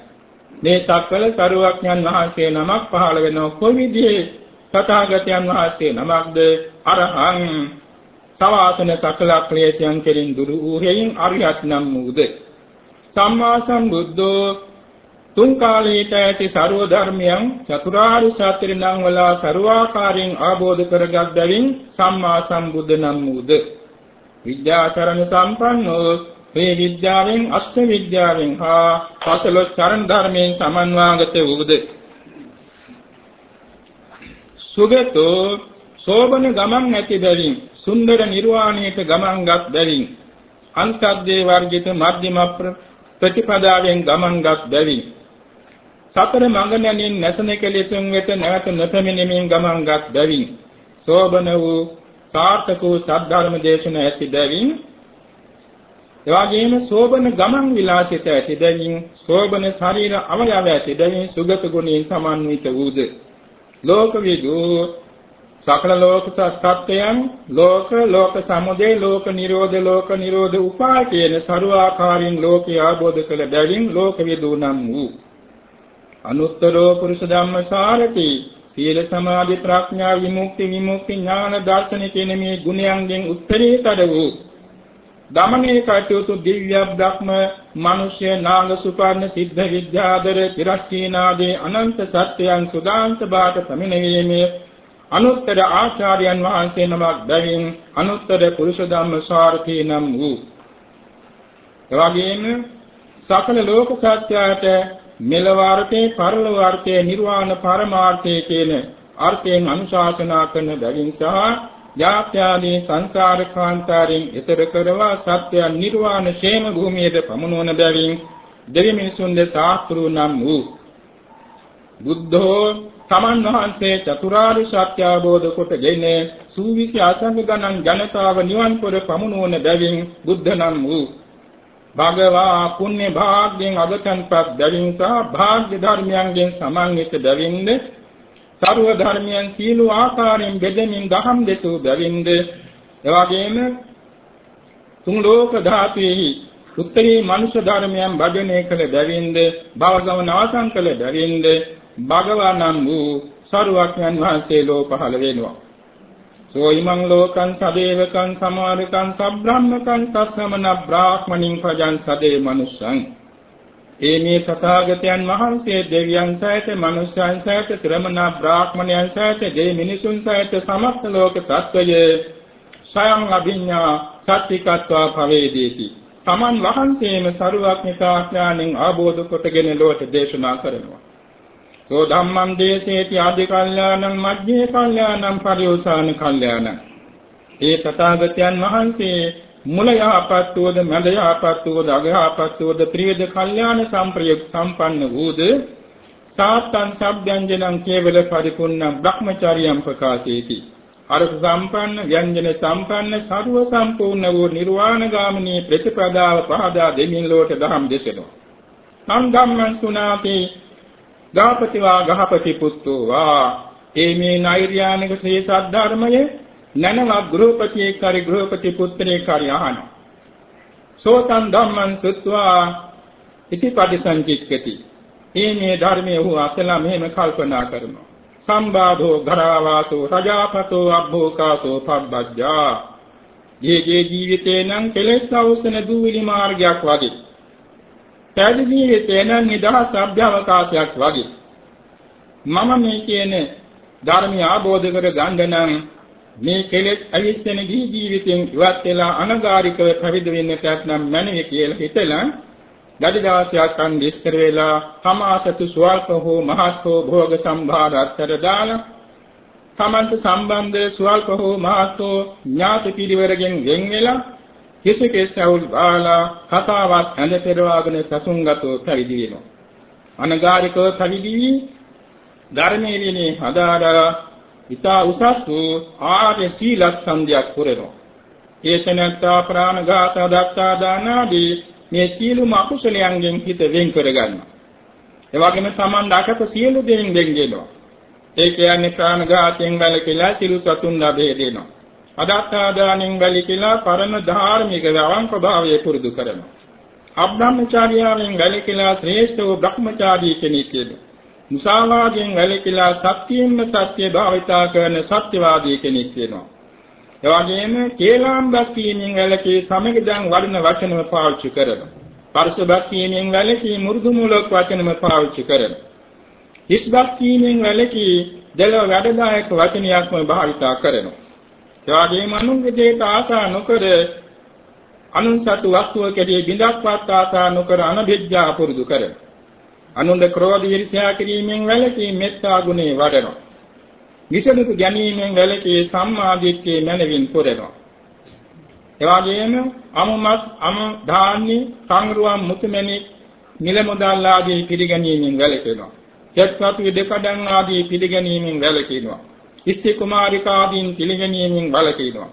මේ සක්වල සරුවක්ඥන් වහන්සේ නමක් පහළ වෙනවා කොයි විදිහේ තථාගතයන් වහන්සේ නමක්ද? අරහං. සවාසන සකල ක්ලේශයන් කෙරෙන් දුරු වූ හේයින් අරියත් නම් වූද? සම්මා සම්බුද්ධෝ. තුන් කාලයට ඇති ਸਰව ධර්මයන් චතුරාර්ය සත්‍ය නම් වලා ਸਰවාකාරයෙන් ආબોධ කරගත් බැවින් සම්මා සම්බුද්ධ නම් වූද? විද්‍යාචරණ සම්පන්නෝ. මේ විද්‍යාවෙන් අෂ්ට විද්‍යාවෙන් හා සසලොත් චරණ ධර්මයෙන් සමන්වාගත වූද? සුගතෝ සෝබන ගමන් නැති බැවින් සුන්දර නිර්වාණයට ගමන්ගත් බැවින් අන්තද්දේ වර්ගිත මධ්‍යම ප්‍රතිපදාවෙන් ගමන්ගත් බැවින් සතර මඟ නැනින් නැසන කෙලෙසුන් වෙත නැවත නොපැමිණෙමින් ගමන්ගත් බැවින් සෝබන වූ සාර්ථක වූ සද්ධර්ම දේශන ඇති බැවින් එවාගේම සෝබන ගමන් විලාසිත ඇති බැවින් සෝබන ශරීර අවයව ඇති බැවින් සුගත ගුණයෙන් සමන්විත වූද. ලෝකවිදු සකල ලෝක සත්‍යයන් ලෝක ලෝක සමුදය ලෝක නිරෝධ ලෝක නිරෝධ උපාය කියන ਸਰවාකාරින් ලෝකය ආબોධ කළ බැවින් ලෝකවිදු නම් වූ. අනුත්තරෝ පුරුෂ ධම්ම සාරති සීල සමාධි ප්‍රඥා විමුක්ති විමුක්ති ඥාන දර්ශන කියන මේ ගුණයන්ගෙන් උත්තරීතර වූ දමනේ කටයුතු දිව්‍ය බ්‍රහ්ම මිනිස්ය නාග සුපර්ණ සිද්ධ විද්‍යාදර තිරස්චීනාදී අනන්ත සත්‍යයන් සුදාන්ත බාට පැමිණීමේ අනුත්තර ආචාර්යයන් වහන්සේ නමක් බැවින් අනුත්තර පුරුෂ ධම්ම සාරථී නම් වූ. එවැගේම සකල ලෝක සත්‍යයට මෙලව අර්ථේ පරලොව අර්ථේ නිර්වාණ පරමාර්ථයේ කියන අර්ථයෙන් අනුශාසනා කරන බැවින් සහ ජාත්‍යාදී සංසාර කාන්තාරයෙන් ඈතර කරවා සත්‍ය නිර්වාණ ශේම භූමියට පමුණවන බැවින් දෙවි මිනිසුන් ද සාස්ත්‍රු නම් වූ බුද්ධෝ තමන් වහන්සේ චතුරාර්ය සත්‍ය අවබෝධ කොටගෙන සූවිසි අසංග ගණන් ජනතාව නිවන් පොර පමුණුවන බැවින් බුද්ධ නම් වූ භගවා පුණ්‍ය භාග්යෙන් අගතන්පත් බැවින් සහ භාග්‍ය ධර්මයන්ගෙන් සමන්විත බැවින්ද සර්ව ධර්මයන් සීල ආකාරයෙන් බෙදමින් දහම් දෙසූ බැවින්ද? එවාගෙම තුන් ලෝක ධාතුෙහි උත්තරී මනුෂ්‍ය ධර්මයන් වඩණය කළ බැවින්ද? භවගමන අවසන් කළ බැවින්ද? භගවානම් වූ සරුවක්යන් වහන්සේ ලෝ පහළ වෙනවා. සෝයිමං ලෝකං සදේවකං සමාරකං සබ්‍රාහ්මකං සස්සමන බ්‍රාහ්මණින් පජං සදේ මනුස්සං. ඒ මේ තථාගතයන් වහන්සේ දෙවියන් සහිත මනුෂ්‍යයන් සහිත ශ්‍රමණ බ්‍රාහ්මණයන් සහිත දෙවි මිනිසුන් සහිත සමස්ත ලෝක තත්වයේ සයං අභිඤ්ඤා සත්‍තිකත්වා භවේදීති. තමන් වහන්සේම සරුවක්නිකා ඥාණයෙන් ආબોධ කොටගෙන ලෝක දේශනා කරනවා. සෝ ධම්මං දේශේති ආදි කල්යාණං මජ්ජේ කල්යාණං පරිෝසాన කල්යාණං. ඒ තථාගතයන් වහන්සේ මුල යහපත් වූද මැද යහපත් වූද අග යහපත් වූද ත්‍රිවිධ කල්යාණ සම්ප්‍රයුක්ත සම්පන්න වූද? සාත්තං සබ්බ්‍යංජනං කේවල පරිපූර්ණ බ්‍රහ්මචාරියම් ප්‍රකාශේති. අරස සම්පන්න ව්‍යංජන සම්පන්න සර්ව සම්පූර්ණ වූ නිර්වාණ ගාමිනී ප්‍රතිපදාව පහදා දෙමින් ලෝට දහම් දෙසෙනවා. නම් ධම්මං සුනාති. ගාපතිවා ගහපති පුත්තෝ වා ඒ මේ නෛර්යානික ශ්‍රී සද්ධර්මයේ නැනවත් ගෘහපතියේ කරි ගෘහපති පුත්‍රයෙක් කරි අහනවා සෝතං ධම්මං සුත්වා ඉති පටිසංචිත්කති මේ මේ ධර්මයේ ඔහු අසලා මෙහෙම කල්පනා කරනවා. සම්බාධෝ ගරාවාසෝ රජාපතෝ අබ්බෝකාසෝ පබ්බජ්ජා. ජීගේ ජීවිතේ නම් කෙලෙස් අවසන දූවිලි මාර්ගයක් වගේ. පැවිදි ජීවිතේ නම් නිදහස් අභ්‍යවකාශයක් වගේ. මම මේ කියන ධර්මය ආબોධ කර ගන්න නම් මේ කෙලෙස් අවිස්සෙන ගිහි ජීවිතයෙන් ඉවත් වෙලා අනගාരികව පැවිදි වෙන්නටත් නම් මැනවි කියලා හිතලා ගඩදාසියක් අන් දිස්තර වෙලා තමාසතු සුවල්ප හෝ මහත් හෝ භෝග සම්භාර අත්තර දාලා තමන්ට සම්බන්ධ සුවල්ප හෝ මහත් හෝ ඥාති පිරිවරගෙන් වෙන් වෙලා කිසි කෙස්වල් බාලා කසාවත් ඇඳ පෙරවාගෙන සසුන්ගතෝ පැවිදි වෙනවා. අනගාരികව පැවිදි ධර්මයේ හදාරා ඊතා උසස් වූ ආර්ය සීලස්කන්ධයක් පුරනවා ඒතනත්තා ප්‍රාණඝාත දත්තා දානාදී මේ සියලුම අකුසලයන්ගෙන් හිත වෙන් කරගන්නවා. ඒ වගේම Taman දකප සියලු දෙයින් වෙන් වෙනවා. ඒ කියන්නේ ප්‍රාණඝාතයෙන් වැළකීලා සිළු සතුන් ලැබේ දෙනවා. අදත්තාදානෙන් වැළකීලා පරණ ධාර්මික අවංක භාවය පුරුදු කරනවා. අබ්‍රහ්මචාරියාවෙන් වැළකීලා ශ්‍රේෂ්ඨ වූ බ්‍රහ්මචාරී කෙනෙක් වෙනවා. මුසාවාදයෙන් වැළකීලා සත්‍යයෙන්ම සත්‍ය භාවිතා කරන සත්‍යවාදී කෙනෙක් වෙනවා. එවැගේම කේලාම් බස් කීමෙන් වැළකී සමගදන් වඩන වචනම පාවිච්චි කරනවා. පරස බස් කීමෙන් වැළකී මුරුදු මූලක වචනම පාවිච්චි කරනවා. හිස් බස් කීමෙන් වැළකී දලව වැඩදායක වචනයක්ම භාවිතා කරනවා. එවැගේම අනුන්ගේ දේට ආශා නොකර අනුන් සතු වස්තුවකදී බිඳක්වත් ආශා නොකර අනබෙජ්ජා පුරුදු කරනවා. අනුන්ද ක්‍රෝධ ඊර්ෂ්‍යා කිරීමෙන් වැළකී මෙත්තා ගුණේ වඩනවා. විසඳුතු ගැනීමෙන් වැළකී සම්මාදිට්ඨිය මනවින් පුරනවා. එවාගෙම අමුමස් අමු ධාන්‍ය සංරුවම් මුතුමැණි නිල මුදල් ආදී පිළිගැනීමෙන් වැළකෙනවා. යත්පත් විදකඩන් ආදී පිළිගැනීමෙන් වැළකෙනවා. ඉස්ති කුමාරිකා ආදීන් පිළිගැනීමෙන් වැළකෙනවා.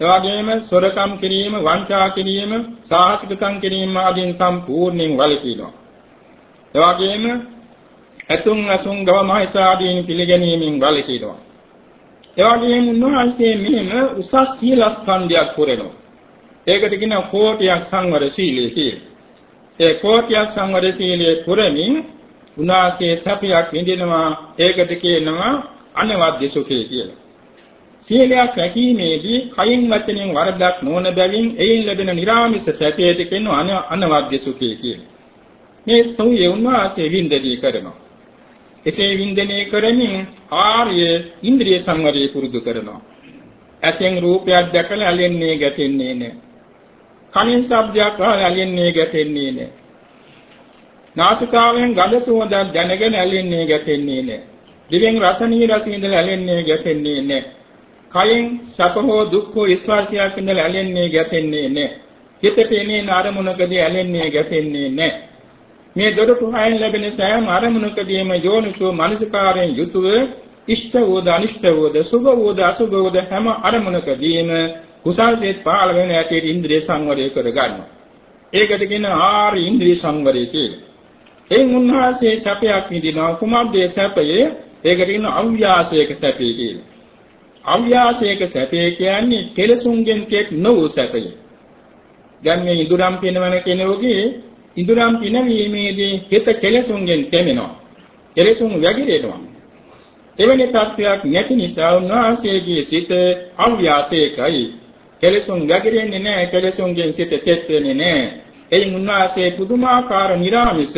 එවාගෙම සොරකම් කිරීම, වංචා කිරීම, සාහසිකකම් කිරීම ආදීන් සම්පූර්ණයෙන් වැළකෙනවා. එවාගෙම ඇතුන් අසුන් ගව මහසාදීන් පිළිගැනීමෙන් වළකිනවා. එවැගේම උන්වහන්සේ මෙහෙම උසස් සීලස්කන්ධයක් පුරනවා. ඒකට කියනවා කෝටියක් සංවර සීලය කියලා. ඒ කෝටියක් සංවර සීලයේ පුරමින් උන්වහන්සේ සැපයක් විඳිනවා. ඒකට කියනවා අනවද්‍ය සුඛය කියලා. සීලයක් රැකීමේදී කයින් වචනෙන් වරදක් නොවන බැවින් එයින් ලැබෙන නිර්ාමිෂ සැපයට කියනවා අනවද්‍ය සුඛය කියලා. මේ සෝයේ උන්වහන්සේ වින්දනය කරනවා. එසේ වින්දනය කරමින් ආර්ය ඉන්ද්‍රිය සංවරය පුරුදු කරනවා. ඇසෙන් රූපයක් දැකලා ඇලෙන්නේ ගැටෙන්නේ නැහැ. කනින් ශබ්දයක් අහලා ඇලෙන්නේ ගැටෙන්නේ නැහැ. නාසිකාවෙන් ගඳ සුවඳක් දැනගෙන ඇලෙන්නේ ගැටෙන්නේ නැහැ. දිවෙන් රස නිරස ඉඳලා ඇලෙන්නේ ගැටෙන්නේ නැහැ. කයෙන් සැප හෝ දුක් හෝ ස්පර්ශයක් ඉඳලා ඇලෙන්නේ ගැටෙන්නේ නැහැ. හිතේ එනේ අරමුණකදී ඇලෙන්නේ ගැටෙන්නේ නැහැ. මේ දොරටු හයෙන් ලැබෙන සෑම අරමුණකදීම යෝනිසෝ මනසිකාරයෙන් යුතුව ඉෂ්ට වූද අනිෂ්ට වූද සුභ වූද අසුභ වූද හැම අරමුණකදීම කුසල්සෙත් පහළ වෙන ඇටේ ඉන්ද්‍රිය සංවරය කරගන්නවා. ඒකට කියන ආර්ය ඉන්ද්‍රිය සංවරය කියලා. එයින් උන්වහන්සේ සැපයක් විඳිනවා කුමක්ද ඒ සැපයේ? ඒකට කියන අව්‍යාසයක සැපේ කියලා. අව්‍යාසයක සැපේ කියන්නේ කෙලසුන්ගෙන් කෙක් නොවූ සැපය. දැන් මේ ඉදුරම් පිනවන කෙනෙකුගේ ඉඳුරම් පිනවීමේදී හිත කෙලෙසුන්ගෙන් තෙමෙනවා. කෙලෙසුන් වැగిරෙනවා. එවැනි තත්ත්වයක් නැති නිසා උන්වහන්සේගේ සිත අව්‍යාසයකයි. කෙලෙසුන් වැగిරෙන්නේ නැහැ, කෙලෙසුන්ගෙන් සිත තෙත් වෙන්නේ නැහැ. එයින් උන්වහන්සේ පුදුමාකාර නිර්ාමිස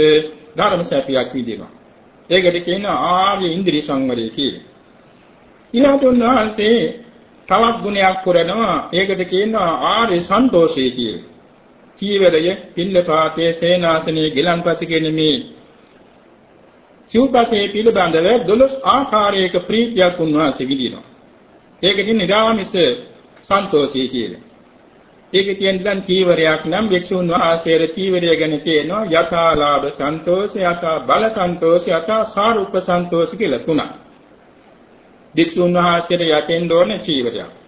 ධර්ම සැපයක් විඳිනවා. ඒකට කියන ආර්ය ඉන්ද්‍රිය සංවරය කියලා. ඊළඟට උන්වහන්සේ තවත් ගුණයක් කරනවා. ඒකට කියනවා ආර්ය සන්තෝෂය කියලා. චීවරය, පින්නපාතයේ, සේනාසනයේ, ගිලන්පස කියන මේ සිව්පසේ පිළිබඳව 12 ආකාරයක ප්‍රීතියක් උන්වහන්සේ විඳිනවා. ඒකකින් නිරාමිස සන්තෝෂී කියලා. ඒකේ තියෙන දැන් චීවරයක් නම් භික්ෂුන් වහන්සේට චීවරය ගැන තියෙනවා යථාලාභ සන්තෝෂ යථා බල සන්තෝෂ යථා සාරුප්ප සන්තෝෂ කියලා තුනක්. භික්ෂුන් වහන්සේට යටෙන්න ඕනේ චීවරයක්.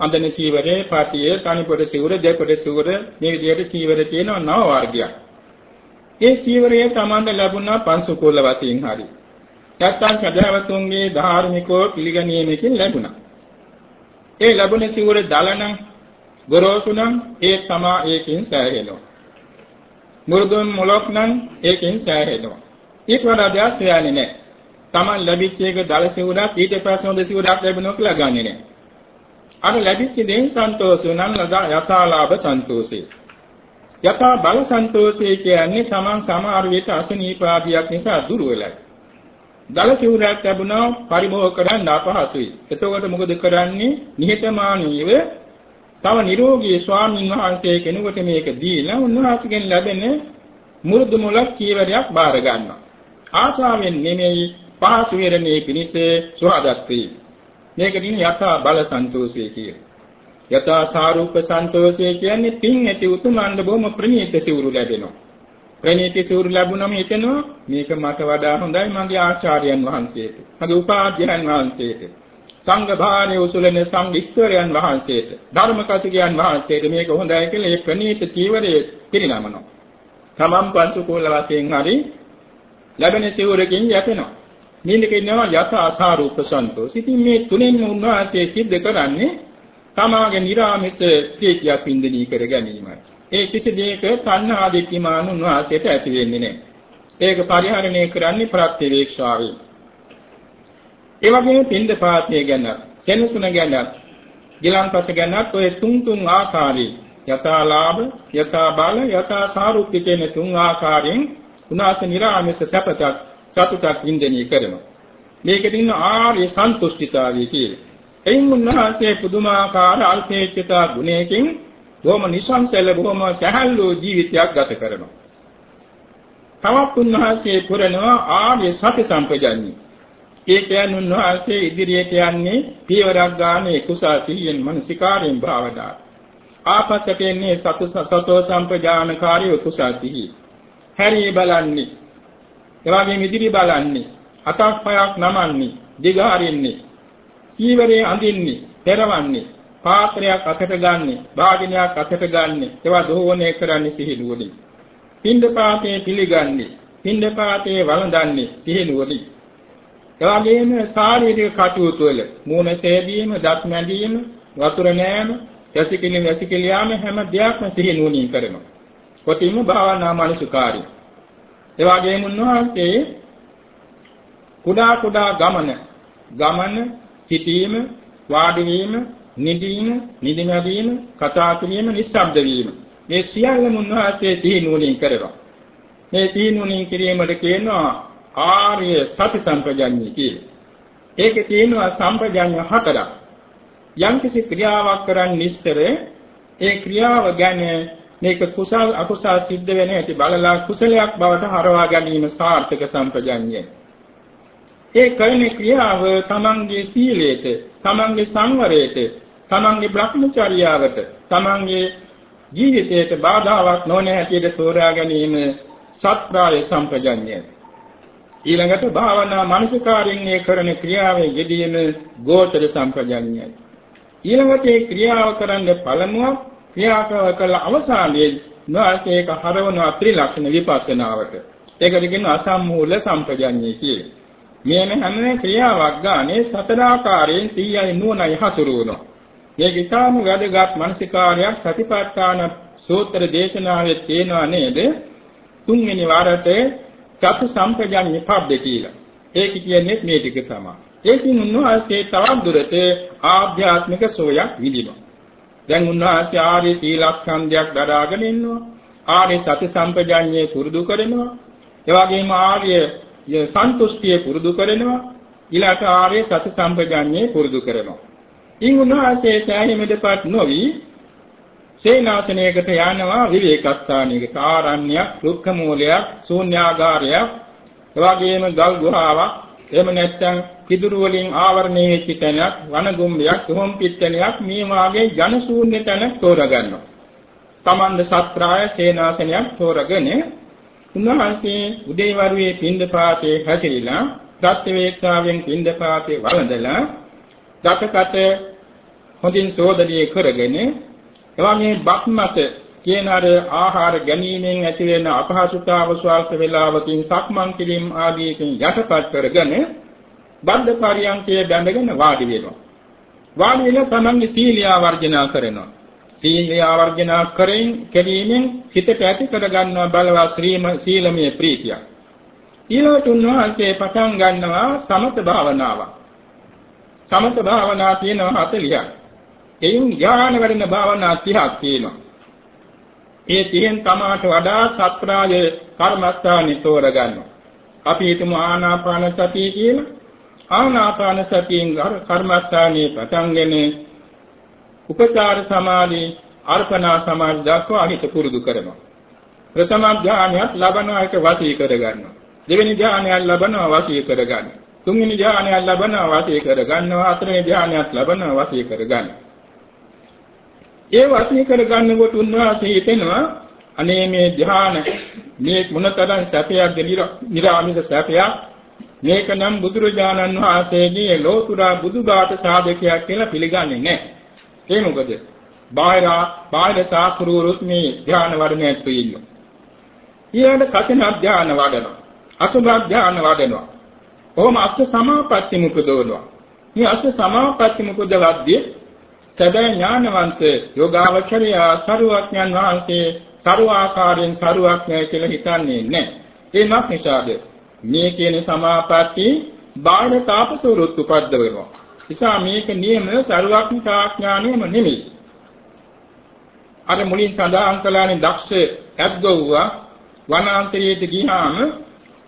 අඳන චීවරේ පාටිය තනිපොට සිවුර දෙපොට සිවුර මේ විදිහට චීවර තියෙනවා නව වර්ගයක්. ඒ චීවරය තමන්ට ලැබුණා පංසුකූල වශයෙන් හරි. නැත්තම් සදාවතුන්ගේ ධාර්මිකව පිළිගැනීමකින් ලැබුණා. ඒ ලැබුණ සිවුර දලනම් ගොරෝසු නම් ඒ තමා ඒකෙන් සෑහෙනවා. මුරුදුන් මොලොක් නම් ඒකෙන් සෑහෙනවා. ඊට වඩා දෙයක් සොයන්නේ නැහැ. Taman ලැබිච්ච එක දල සිවුරක් ඊට පස්සේ හොඳ සිවුරක් ලැබෙනවා කියලා ගන්නෙ නැහැ. අර ලැබිච්ච දෙයින් සන්තෝෂ නම් ලදා යථාලාභ සන්තෝෂේ. යථා බල සන්තෝෂේ කියන්නේ Taman සමහර විට අසනීපාදියක් නිසා දුර වෙලයි. දල සිවුරක් ලැබුණා පරිභෝග කරන්න අපහසුයි. එතකොට මොකද කරන්නේ? නිහතමානීව තව නිරෝගී ස්වාමීන් වහන්සේ කෙනෙකුට මේක දීලා උන්වහන්සේගෙන් ලැබෙන මුරුදු මුලක් කීවරයක් බාර ගන්නවා. ආශාවෙන් නෙමෙයි පහසු වෙරණේ පිණිස සුවදත් වේ. මේකකින් යථා බල සන්තෝෂය කිය. යථා සාරූප සන්තෝෂය කියන්නේ පින් ඇති උතුමන්ද බොහොම ප්‍රණීත සිවුරු ලැබෙනවා. ප්‍රණීත සිවුරු ලැබුණම හිතෙනවා මේක මට වඩා හොඳයි මගේ ආචාර්යයන් වහන්සේට. මගේ උපාධ්‍යයන් වහන්සේට. සංඝ භාණ්‍ය උසුලන සංඝිස්තරයන් වහන්සේට ධර්ම කතිකයන් වහන්සේට මේක හොඳයි කියලා ඒ ප්‍රණීත චීවරයේ පිරිනමනවා. තමන් පංසුකෝල වශයෙන් හරි ලැබෙන සිවුරකින් යැපෙනවා. මේක කියනවා යත ආසාරූප සන්තෝෂ. ඉතින් මේ තුනෙන් උන්වහන්සේ සිද්ධ කරන්නේ තමාගේ නිර්ආමිෂ ප්‍රීතියක් පින්දනී කර ගැනීමයි. ඒ කිසි දෙයක තණ්හා දික්කමාන උන්වහන්සේට ඇති වෙන්නේ නැහැ. ඒක පරිහරණය කරන්නේ ප්‍රත්‍යවේක්ෂාවෙන්. ඒ වගේම පින්ද පාතය ගැන, සෙනසුන ගැන, ගිලන්පස ගැනත් ඔය තුන් තුන් ආකාරයේ යථා ලාභ, යථා බල, යථා සාරුප්‍ය කියන තුන් ආකාරයෙන් උනාස නිරාමස සැපතක් සතුටක් වින්දනය කරනවා. මේකෙදින ආර්ය සන්තුෂ්ඨිතාවය කියලා. එයින් උන්වහන්සේ පුදුමාකාර අල්පේච්ඡතා ගුණයකින් බොහොම නිසංසල බොහොම සැහැල්ලු ජීවිතයක් ගත කරනවා. තවත් උන්වහන්සේ පුරනවා ආර්ය සති සම්පජන්ණි. ඒ කියන්නේ උන්වහන්සේ ඉදිරියට යන්නේ පියවරක් ගානේ කුසල් සිහියෙන් මනසිකාරයෙන් භාවනා. ආපස්සට එන්නේ සතු සතෝ සම්පජානකාරී කුසල් සිහිය. හැරී බලන්නේ. එවාගෙන් ඉදිරි බලන්නේ. අතක් පයක් නමන්නේ. දිගහරින්නේ. සීවරේ අඳින්නේ. පෙරවන්නේ. පාත්‍රයක් අතට ගන්නෙ, භාජනයක් අතට ගන්නෙ, ඒවා දෝවණය කරන්නේ සිහිනුවණින්. පින්ඩ පාතේ පිළිගන්නේ, පින්ඩ පාතේ වළඳන්නේ සිහිනුවණින්. එවාගෙම ශාරීරික කටයුතු වල මූණ සේදීම, දත් මැදීම, වතුර නෑම, යසිකිලි යසිකිලි යාම හැම දෙයක්ම සිහි නුවණින් කරනවා. කොටින්ම භාවනා මනසකාරී. එවාගෙම උන්වහන්සේ කුඩා කුඩා ගමන, ගමන, සිටීම, වාඩි වීම, නිදීම, නිදිමැදීම, කතා කිරීම, නිස්සබ්ද වීම. මේ සියල්ලම උන්වහන්සේ සිහි නුවණින් කරනවා. මේ සිහි නුවණින් කිරීමට කියනවා ආර්ය සති සම්පජඤ්ඤය කියලා. ඒකේ තියෙනවා සම්පජඤ්ඤ හතරක්. යම්කිසි ක්‍රියාවක් කරන්න ඉස්සර ඒ ක්‍රියාව ගැන මේක කුසල අකුසල සිද්ධ වෙන ඇති බලලා කුසලයක් බවට හරවා ගැනීම සාර්ථක සම්පජඤ්ඤය. ඒ කරන ක්‍රියාව තමන්ගේ සීලයට, තමන්ගේ සංවරයට, තමන්ගේ භ්‍රමචර්යාවට, තමන්ගේ ජීවිතයට බාධාවක් නොවන හැටියට තෝරා ගැනීම සත්‍ප්‍රාය සම්පජඤ්ඤය. ඊළඟට භාවනා මානසිකාරින්නේ කරන ක්‍රියාවේ යෙදීම ගෝචර සම්පජඤ්ඤයයි. ඊළඟට ඒ ක්‍රියාව කරන්න පළමුව ක්‍රියාව කළ අවසානයේ නාසයක හරවන ත්‍රිලක්ෂණ විපස්සනාවට. ඒකට කියනවා අසම්මූල සම්පජඤ්ඤය කියලා. මේ හැම ක්‍රියාවක් ගානේ සතරාකාරයෙන් සීයයි නුවණයි හසුරුවනවා. මේක ඊටාම වැදගත් මානසිකාරයක් සතිපට්ඨාන සූත්‍ර දේශනාවේ තියෙනවා නේද? තුන්වෙනි වාරයේ චතු සම්පජාන්‍ය පබ්බ කියලා. ඒක කියන්නේ මේ ටික තමයි. ඒකින් උන්වහන්සේ තවත් දුරට ආධ්‍යාත්මික සෝයක් විඳිනවා. දැන් උන්වහන්සේ ආර්ය සීලස්කන්ධයක් දරාගෙන ඉන්නවා. ආර්ය සති සම්පජාන්‍යය පුරුදු කරනවා. ඒ වගේම ආර්ය සන්තුෂ්ටිය පුරුදු කරනවා. ඊළාට ආර්ය සති සම්පජාන්‍යය පුරුදු කරනවා. ඉන් උන්වහන්සේ සෑහීමකටපත් නොවි සේනාසනයකට යනවා විවේක ස්ථානයකට ආරණ්‍යයක් රුක්ක මූලයක් ශූන්‍යාගාරයක් එවාගෙම ගල් ගුහාවක් එහෙම නැත්නම් කිදුරු වලින් ආවරණය වෙච්ච තැනක් වනගුම්බයක් සොහොන් පිටතනයක් මේ වාගේ ජන ශූන්‍ය තැනක් තෝරගන්නවා. තමන්ද සත්‍රාය සේනාසනයක් තෝරගෙන උන්වහන්සේ උදේවරුේ පින්දපාතේ හැසිරීලා ප්‍රත්‍යවේක්ෂාවෙන් පින්දපාතේ වළඳලා දතකට හොඳින් සෝදනය කරගෙන එවැනි බක්මත කියන අර ආහාර ගැනීමෙන් ඇති වෙන අපහසුතාව ස්වල්ප වේලාවකින් සක්මන් කිරීම ආදීකින් යටපත් කරගෙන බද්ධ පරියන්කයේ බැඳගෙන වාඩි වෙනවා. වාඩි වෙලා තමන්ගේ සීලය වර්ජනා කරනවා. සීලය වර්ජනා කරෙන් කෙරීමෙන් හිතට ඇති කර ගන්නවා බලවත් ශ්‍රීම සීලමය ප්‍රීතිය. ඊළඟට උන්වහන්සේ පටන් ගන්නවා සමත භාවනාව. සමත භාවනා තියෙනවා 40ක්. එයින් ඥාන වැඩෙන භාවනා 30ක් තියෙනවා. ඒ තියෙන් තමාට වඩා සත්‍රාය කර්මස්ථානෙ තෝරගන්නවා. අපි හිතමු ආනාපාන සතිය කියලා. ආනාපාන සතියෙන් කර්මස්ථානයේ පටන්ගෙන උපචාර සමාධි අර්පණා සමාධි දක්වා අහිත පුරුදු කරනවා. ප්‍රථම ධානයත් ලබනවා එක වශී කරගන්නවා. දෙවෙනි ධානයත් ලබනවා වශී කරගන්නවා. තුන්වෙනි ධානයත් ලබනවා වශී කරගන්නවා. හතරවෙනි ධානයත් ලබනවා වශී කරගන්නවා. ඒ වශී කරගන්නකොට උන්වහන්සේ හිතෙනවා අනේ මේ ධ්‍යාන මේ මොනතරම් සැපයක්ද නිරාමිස සැපයක් මේක නම් බුදුරජාණන් වහන්සේගේ ලෝතුරා බුදුබාට සාධකයක් කියලා පිළිගන්නේ නැහැ. ඒ මොකද? බාහිර බාහිර සාකරුරුත් මේ ධ්‍යාන වඩන ඇත්තෝ ඉන්නවා. ඊළඟ කසින ධ්‍යාන වඩනවා. අසුභ ධ්‍යාන වඩනවා. කොහොම අෂ්ට සමාපatti මුකදවනවා. මේ අෂ්ට සමාපatti මුකදවද්දී සැබෑ ඥානවන්ත යෝගාවචරය සරුවඥන් වහන්සේ සරුවාකාරයෙන් සරුවඥය කියලා හිතන්නේ නැහැ. ඒමත් නිසාද මේ කියන සමාපatti බාහිර තාපසවරුත් උපද්දවනවා. නිසා මේක නියම සරුවඥතාඥානෙම නෙමෙයි. අර මුලින් සඳහන් කළානේ දක්ෂ ඇද්ගොව්වා වනාන්තරයට ගියාම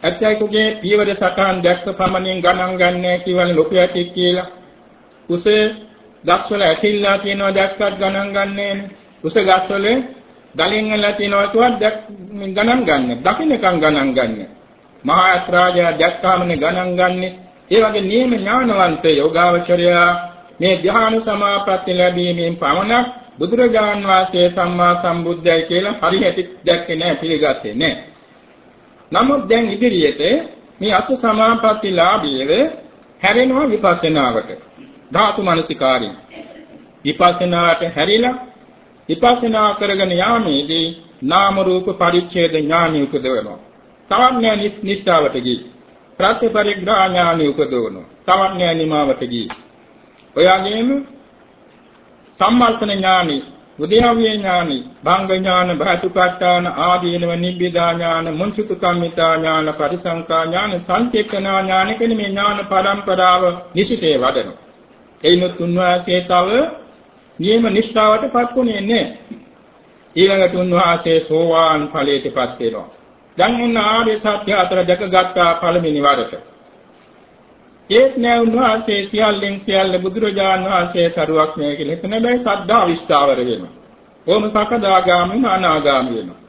ඇත්තයිකුගේ පියවර සටහන් දැක්ක පමණින් ගණන් ගන්නෑ කියවල ලොකු ඇතෙක් කියලා. උසේ ගස්වල ඇතිල්ලා තියෙනවා දැක්කත් ගණන් ගන්නෑ උස ගස්වල ගලින් වල තියෙනවා කිව්වත් ගණන් ගන්න. දකින්නකම් ගණන් ගන්න. මහා අත්‍රාජය දැක්කාමනේ ගණන් ගන්නෙ. ඒ වගේ නියම ඥානවන්ත යෝගාවචරයා මේ ධ්‍යාන සමාපatti ලැබීමෙන් පමණක් බුදුරජාන් වහන්සේ සම්මා සම්බුද්ධයි කියලා හරියට දැක්කේ නැහැ පිළිගත්තේ නැහැ. නමුත් දැන් ඉදිරියට මේ අසු සමාපatti ලාභීව හැරෙනවා විපස්සනාවට. ධාතු මනසිකාරයෙන් විපස්සනාට හැරිලා විපස්සනා කරගෙන යාමේදී නාම රූප පරිච්ඡේද ඥානය උපදවනවා. තවත් නෑ නිෂ්ඨාවට ගිහින් ප්‍රත්‍යපරිග්‍රහ ඥානය උපදවනවා. තවත් නෑ නිමාවට ගිහින්. ඔයගෙම සම්මර්ෂණ ඥානි, උද්‍යව්‍ය ඥානි, භංග ඥාන, භාතුපට්ඨාන, ආදීනව නිබ්බිදා ඥාන, මුංචිත කම්මිතා ඥාන, පරිසංකා ඥාන, සංකේතනා ඥාන කියන මේ ඥාන පරම්පරාව නිසිසේ වඩනවා. එයිනුත් උන්වහන්සේ තව නියම නිෂ්ඨාවටපත් වුණේ නැහැ. ඊළඟට උන්වහන්සේ සෝවාන් ඵලයටපත් වෙනවා. දැන් උන් ආර්ය සත්‍ය අතර දැකගත්තා පළවෙනි වරට. ඒත් නෑ උන්වහන්සේ සියල්ලෙන් සියල්ල බුදුරජාන් වහන්සේ සරුවක් නෑ කියලා හිතන බෑ සද්ධා විස්තාවර වෙනවා. කොහොම සකදාගාමී අනාගාමී වෙනවා.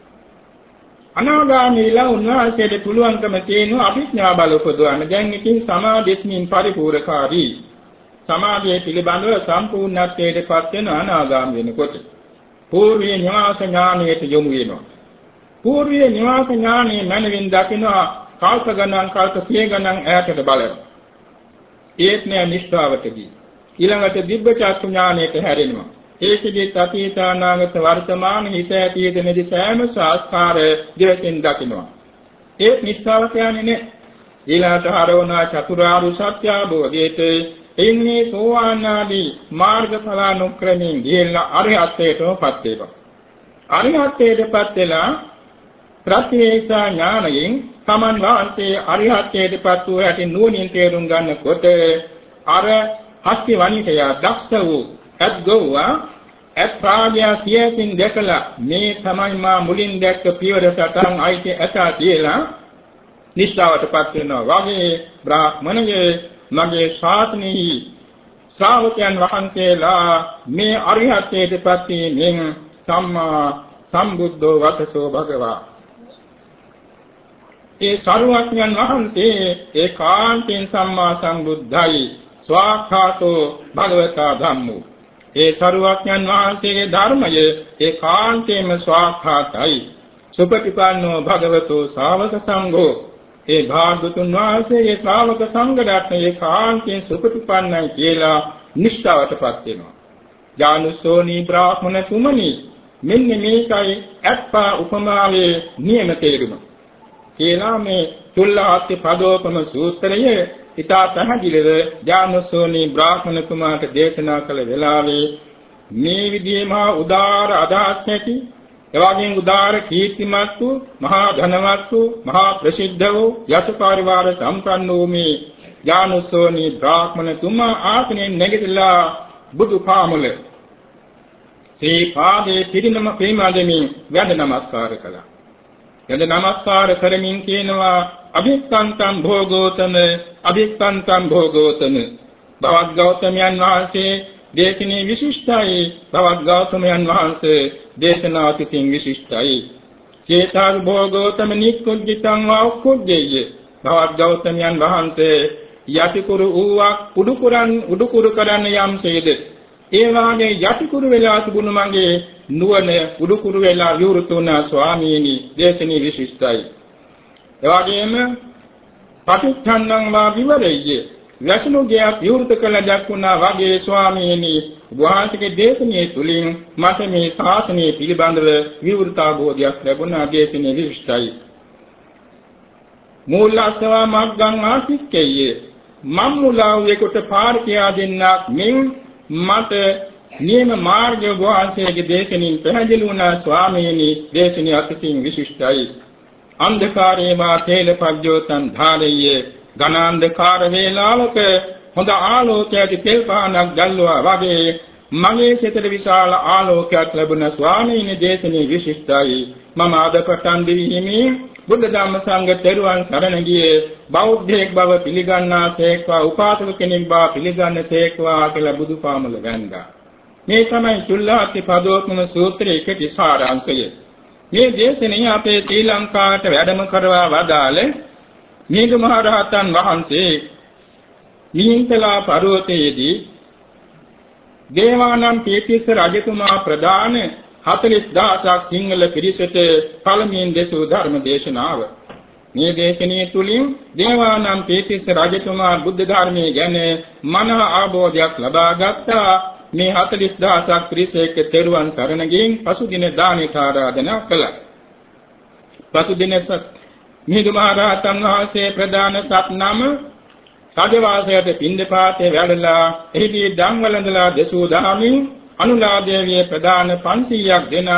අනාගාමීලා උන්වහන්සේට පුළුවන්කම තියෙනවා අභිඥා බල උපදවන්න. දැන් ඉතින් සමාධිස්මින් පරිපූර්ණකාරී සමාධිය පිළිබඳව සම්පූර්ණත්වයටපත් වෙන අනාගාම වෙනකොට పూర్වීය නිවාස ඥානයට යොමු වෙනවා. పూర్වීය නිවාස ඥානයේ මනවින් දකිනවා කල්ප ගණන් කල්ප සිය ගණන් ඈතට බලනවා. ඒත් නෑ නිෂ්ඨාවට ගිහින්. ඊළඟට දිබ්බ චක්කු ඥානයට හැරෙනවා. ඒකෙදිත් අතීත අනාගත වර්තමාන හිත ඇතියේ දෙනෙදි සෑම සංස්කාර දිවසින් දකිනවා. ඒත් නිෂ්ඨාව කියන්නේ ඊළාට හරවනා චතුරාර්ය සත්‍ය අවබෝධයට එයින් මේ සෝවාන් ආදී මාර්ගඵල අනුක්‍රමයෙන් ගිහිල්ලා අරිහත්ත්වයටපත් වෙනවා. අරිහත්ත්වයටපත් වෙලා ප්‍රතිවේසා ඥානයෙන් තමන් වහන්සේ අරිහත්ත්වයටපත් වූ ඇති නුවණින් තේරුම් ගන්නකොට අර හස්ති වණිකය දක්ෂ වූ අද්ගෝවා අත්‍රාග්‍යා සියසින් දැකලා මේ තමයි මා මුලින් දැක්ක පියවර සටහන් අයිති ඇත කියලා නිෂ්ඨාවටපත් වෙනවා වගේ බ්‍රාහ්මණයේ මගේ ශාසනයෙහි ශ්‍රාවකයන් වහන්සේලා මේ අරිහත්ත්වයටපත් වීමෙන් සම්මා සම්බුද්ධෝ වතසෝ භගවා. ඒ සරුවඥන් වහන්සේ ඒකාන්තයෙන් සම්මා සම්බුද්ධයි. ස්වාඛාතෝ භගවතා ධම්මෝ. ඒ සරුවඥන් වහන්සේගේ ධර්මය ඒකාන්තයෙන්ම ස්වාක්ඛාතයි. සුපටිපන්නෝ භගවතු ශාවක සංඝෝ. ඒ භාගතුන් වහන්සේගේ ශ්‍රාවක සංඝ රත්නයේ කාන්තේ සුපටිපන්නයි කියලා නිෂ්ඨාවටපත් වෙනවා. ඥානසෝනි බ්‍රාහ්මණ තුමනි මෙන්න මේකයි අත්පා උපමාවේ නියම තේරුම. කියලා මේ තුල්ලාත්ති පදෝපම සූත්‍රයේ ඉතා පැහැදිලිව ඥානසෝනි බ්‍රාහ්මණ කුමාරට දේශනා කළ වෙලාවේ මේ විදිහේ මහා උදාර අදහස් ඇති එවාගෙන් උදාර කීර්තිමත් වූ මහා ධනවත් වූ මහා ප්‍රසිද්ධ වූ යස පරිවාර සම්පන්න වූ මේ ඥානසෝනි බ්‍රාහ්මණ තුමා ආසනෙන් නැගිටලා බුදු පාමුල සේ පාදේ පිරිනම ප්‍රේමදෙමින් වැඳ නමස්කාර කළා. වැඳ නමස්කාර කරමින් කියනවා අභික්ඛන්තං භෝගෝතම අභික්ඛන්තං භෝගෝතම බවත් ගෞතමයන් වහන්සේ දේශනේ විශිෂ්ටයි. බවත් ගෞතමයන් වහන්සේ දේශනාතිසින් විශිෂ්ටයි. චේතාල් භෝගෝතම නික්කුජ්ජිතං වාක්කුජ්ජේය බවත් ගෞතමයන් වහන්සේ යටිකුරු ඌවක් උඩුකුරන් උඩුකුරු කරන්න යම්සේද ඒ වාගේ යටිකුරු වෙලා තිබුණු මගේ නුවණ උඩුකුරු වෙලා විවෘත වුණා ස්වාමීනි. දේශනේ විශිෂ්ටයි. එවාගෙම පටිච්චන්නං වා විවරෙය්‍ය. වැසුණු ගයක් විවෘත කළ දක්ුණා වගේ ස්වාමීනි. වහන්සේගේ දේශනාවේ තුලින් මට මේ ශාසනය පිළිබඳව විවෘතාභෝධයක් ලැබුණා. දේශනේ විශිෂ්ටයි. මූලසවා මග්ගං ආතික්කේය. මම් මුලාවෙකට පාර කියා දෙන්නක් මෙන් මට නියම මාර්ගය වහන්සේගේ දේශනින් පැහැදිලි වුණා ස්වාමීනි. දේශනිය අතිශයින් විශිෂ්ටයි. අන්ධකාරේ වා තේලපජ්ජෝතං ධාරයේ. ඝනාන්ධකාර වේලාවක හොඳ ආලෝකයක් තෙල් පහනක් දැල්ලුවා වගේ මගේ සිතට විශාල ආලෝකයක් ලැබුණ ස්වාමීන් දේශනේ විශිෂ්ටයි. මම අද පටන් දෙවිහිමි බුද්ධ ධම්ම සංඝ තෙරුවන් සරණ ගියේ. බෞද්ධයෙක් බව පිළිගන්නාසේක්වා උපාසක කෙනෙක් බව පිළිගන්නසේක්වා කියලා බුදුපාමුල වැන්දා මේ තමයි චුල්ලාති පදෝත්ම සූත්‍රයේ කෙටි සාරාංශය. මේ දේශනේ අපේ ශ්‍රී ලංකාවට වැඩම කරවා වදාළ මිහිඳු මහ රහතන් වහන්සේ මිහින්තලා පර්වතයේදී දේවානම් පීතිස්ස රජතුමා ප්‍රදාන 40000ක් සිංහල පිරිසට පළමුවෙන් දෙසූ ධර්ම දේශනාව. මේ දේශනාව තුලින් දේවානම් පීතිස්ස රජතුමා බුද්ධ ධර්මයේ ගැන මන ආબોධයක් ලබා ගත්තා. මේ 40000ක් පිරිසෙක තෙරුවන් සරණ ගින් පසුදින දානයට ආරාධනා කළා. පසුදින මිහිඳු මහ රහතන් වහන්සේ ප්‍රදාන සත් නම සාදවාසයට පින්දපාතේ වැඩලා එහිදී ධම්වලඳලා දසූ දහමින් අනුලා දේවිය ප්‍රදාන 500ක් දෙන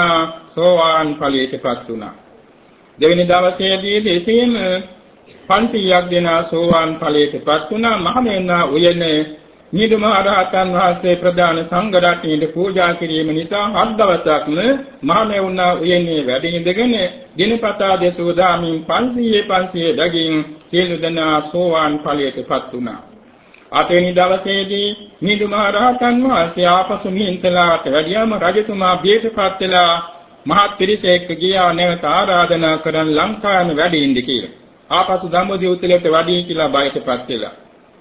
සෝවාන් ඵලයටපත් වුණා. දෙවෙනි දවසේදී එසේම 500ක් දෙන සෝවාන් ඵලයටපත් වුණා. මහමෙන්නා උයනේ මිහිඳු මහ රහතන් වහන්සේ ප්‍රදාන සංඝ රත්නයේ පූජා කිරීම නිසා හත් දවසක්ම මහමෙවුනා උයනේ වැඩ ඉඳගෙන දිනපතා දෙසූ දාමින් 500 500 දගින් සියලු දෙනා සෝවාන් ඵලයටපත් වුණා. අතෙනි දවසේදී මිහිඳු මහ රහතන් වහන්සේ ආපසු මිහින්තලාට වැඩියම රජතුමා බියටපත් වෙලා මහත් පිරිසෙක් ගියා නැවත ආරාධනා කරන් ලංකාවේ වැඩ ඉඳ කියලා. ආපසු ධම්මදිව උතුලට වැඩි කියලා බයටපත් වෙලා.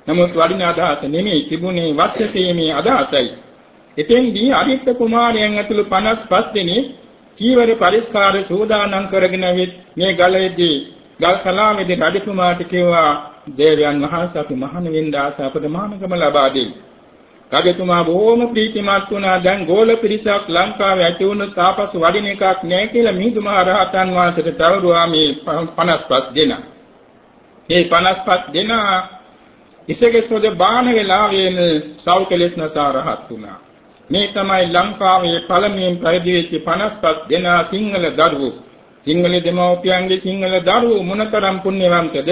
නමුත් වඩින අදහස නෙමෙයි තිබුණේ වස්සසීමේ අදහසයි. එතෙන්දී අරිත්ත කුමාරයන් ඇතුළු 55 දෙනෙක් චීවර පරිස්කාර සෝදානම් කරගෙන මේ ගලේදී ගල් කලාවේදී රජතුමාට කිව්වා දේවයන් වහන්සේ අපි මහාන වෙන්න ආස අපට මහානකම ලබා දෙයි. රජතුමා බොහොම ප්‍රීතිමත් වුණා දැන් ගෝල පිරිසක් ලංකාවේ ඇති වුණු තාපසු වඩින එකක් නැහැ කියලා මිහිඳු මහ රහතන් වහන්සේට තවරුවා මේ 55 දෙනා. මේ 55 දෙනා ඉසගෙසොද බාන වෙලාවෙම සෞකලෙස් නසාරහත් වුණා. මේ තමයි ලංකාවේ පළමුවෙන් පැවිදි වෙච්ච 55 දෙනා සිංහල දරුවෝ. සිංහල දෙමව්පියන්ගේ සිංහල දරුවෝ මොනතරම් පුණ්‍යවන්තද?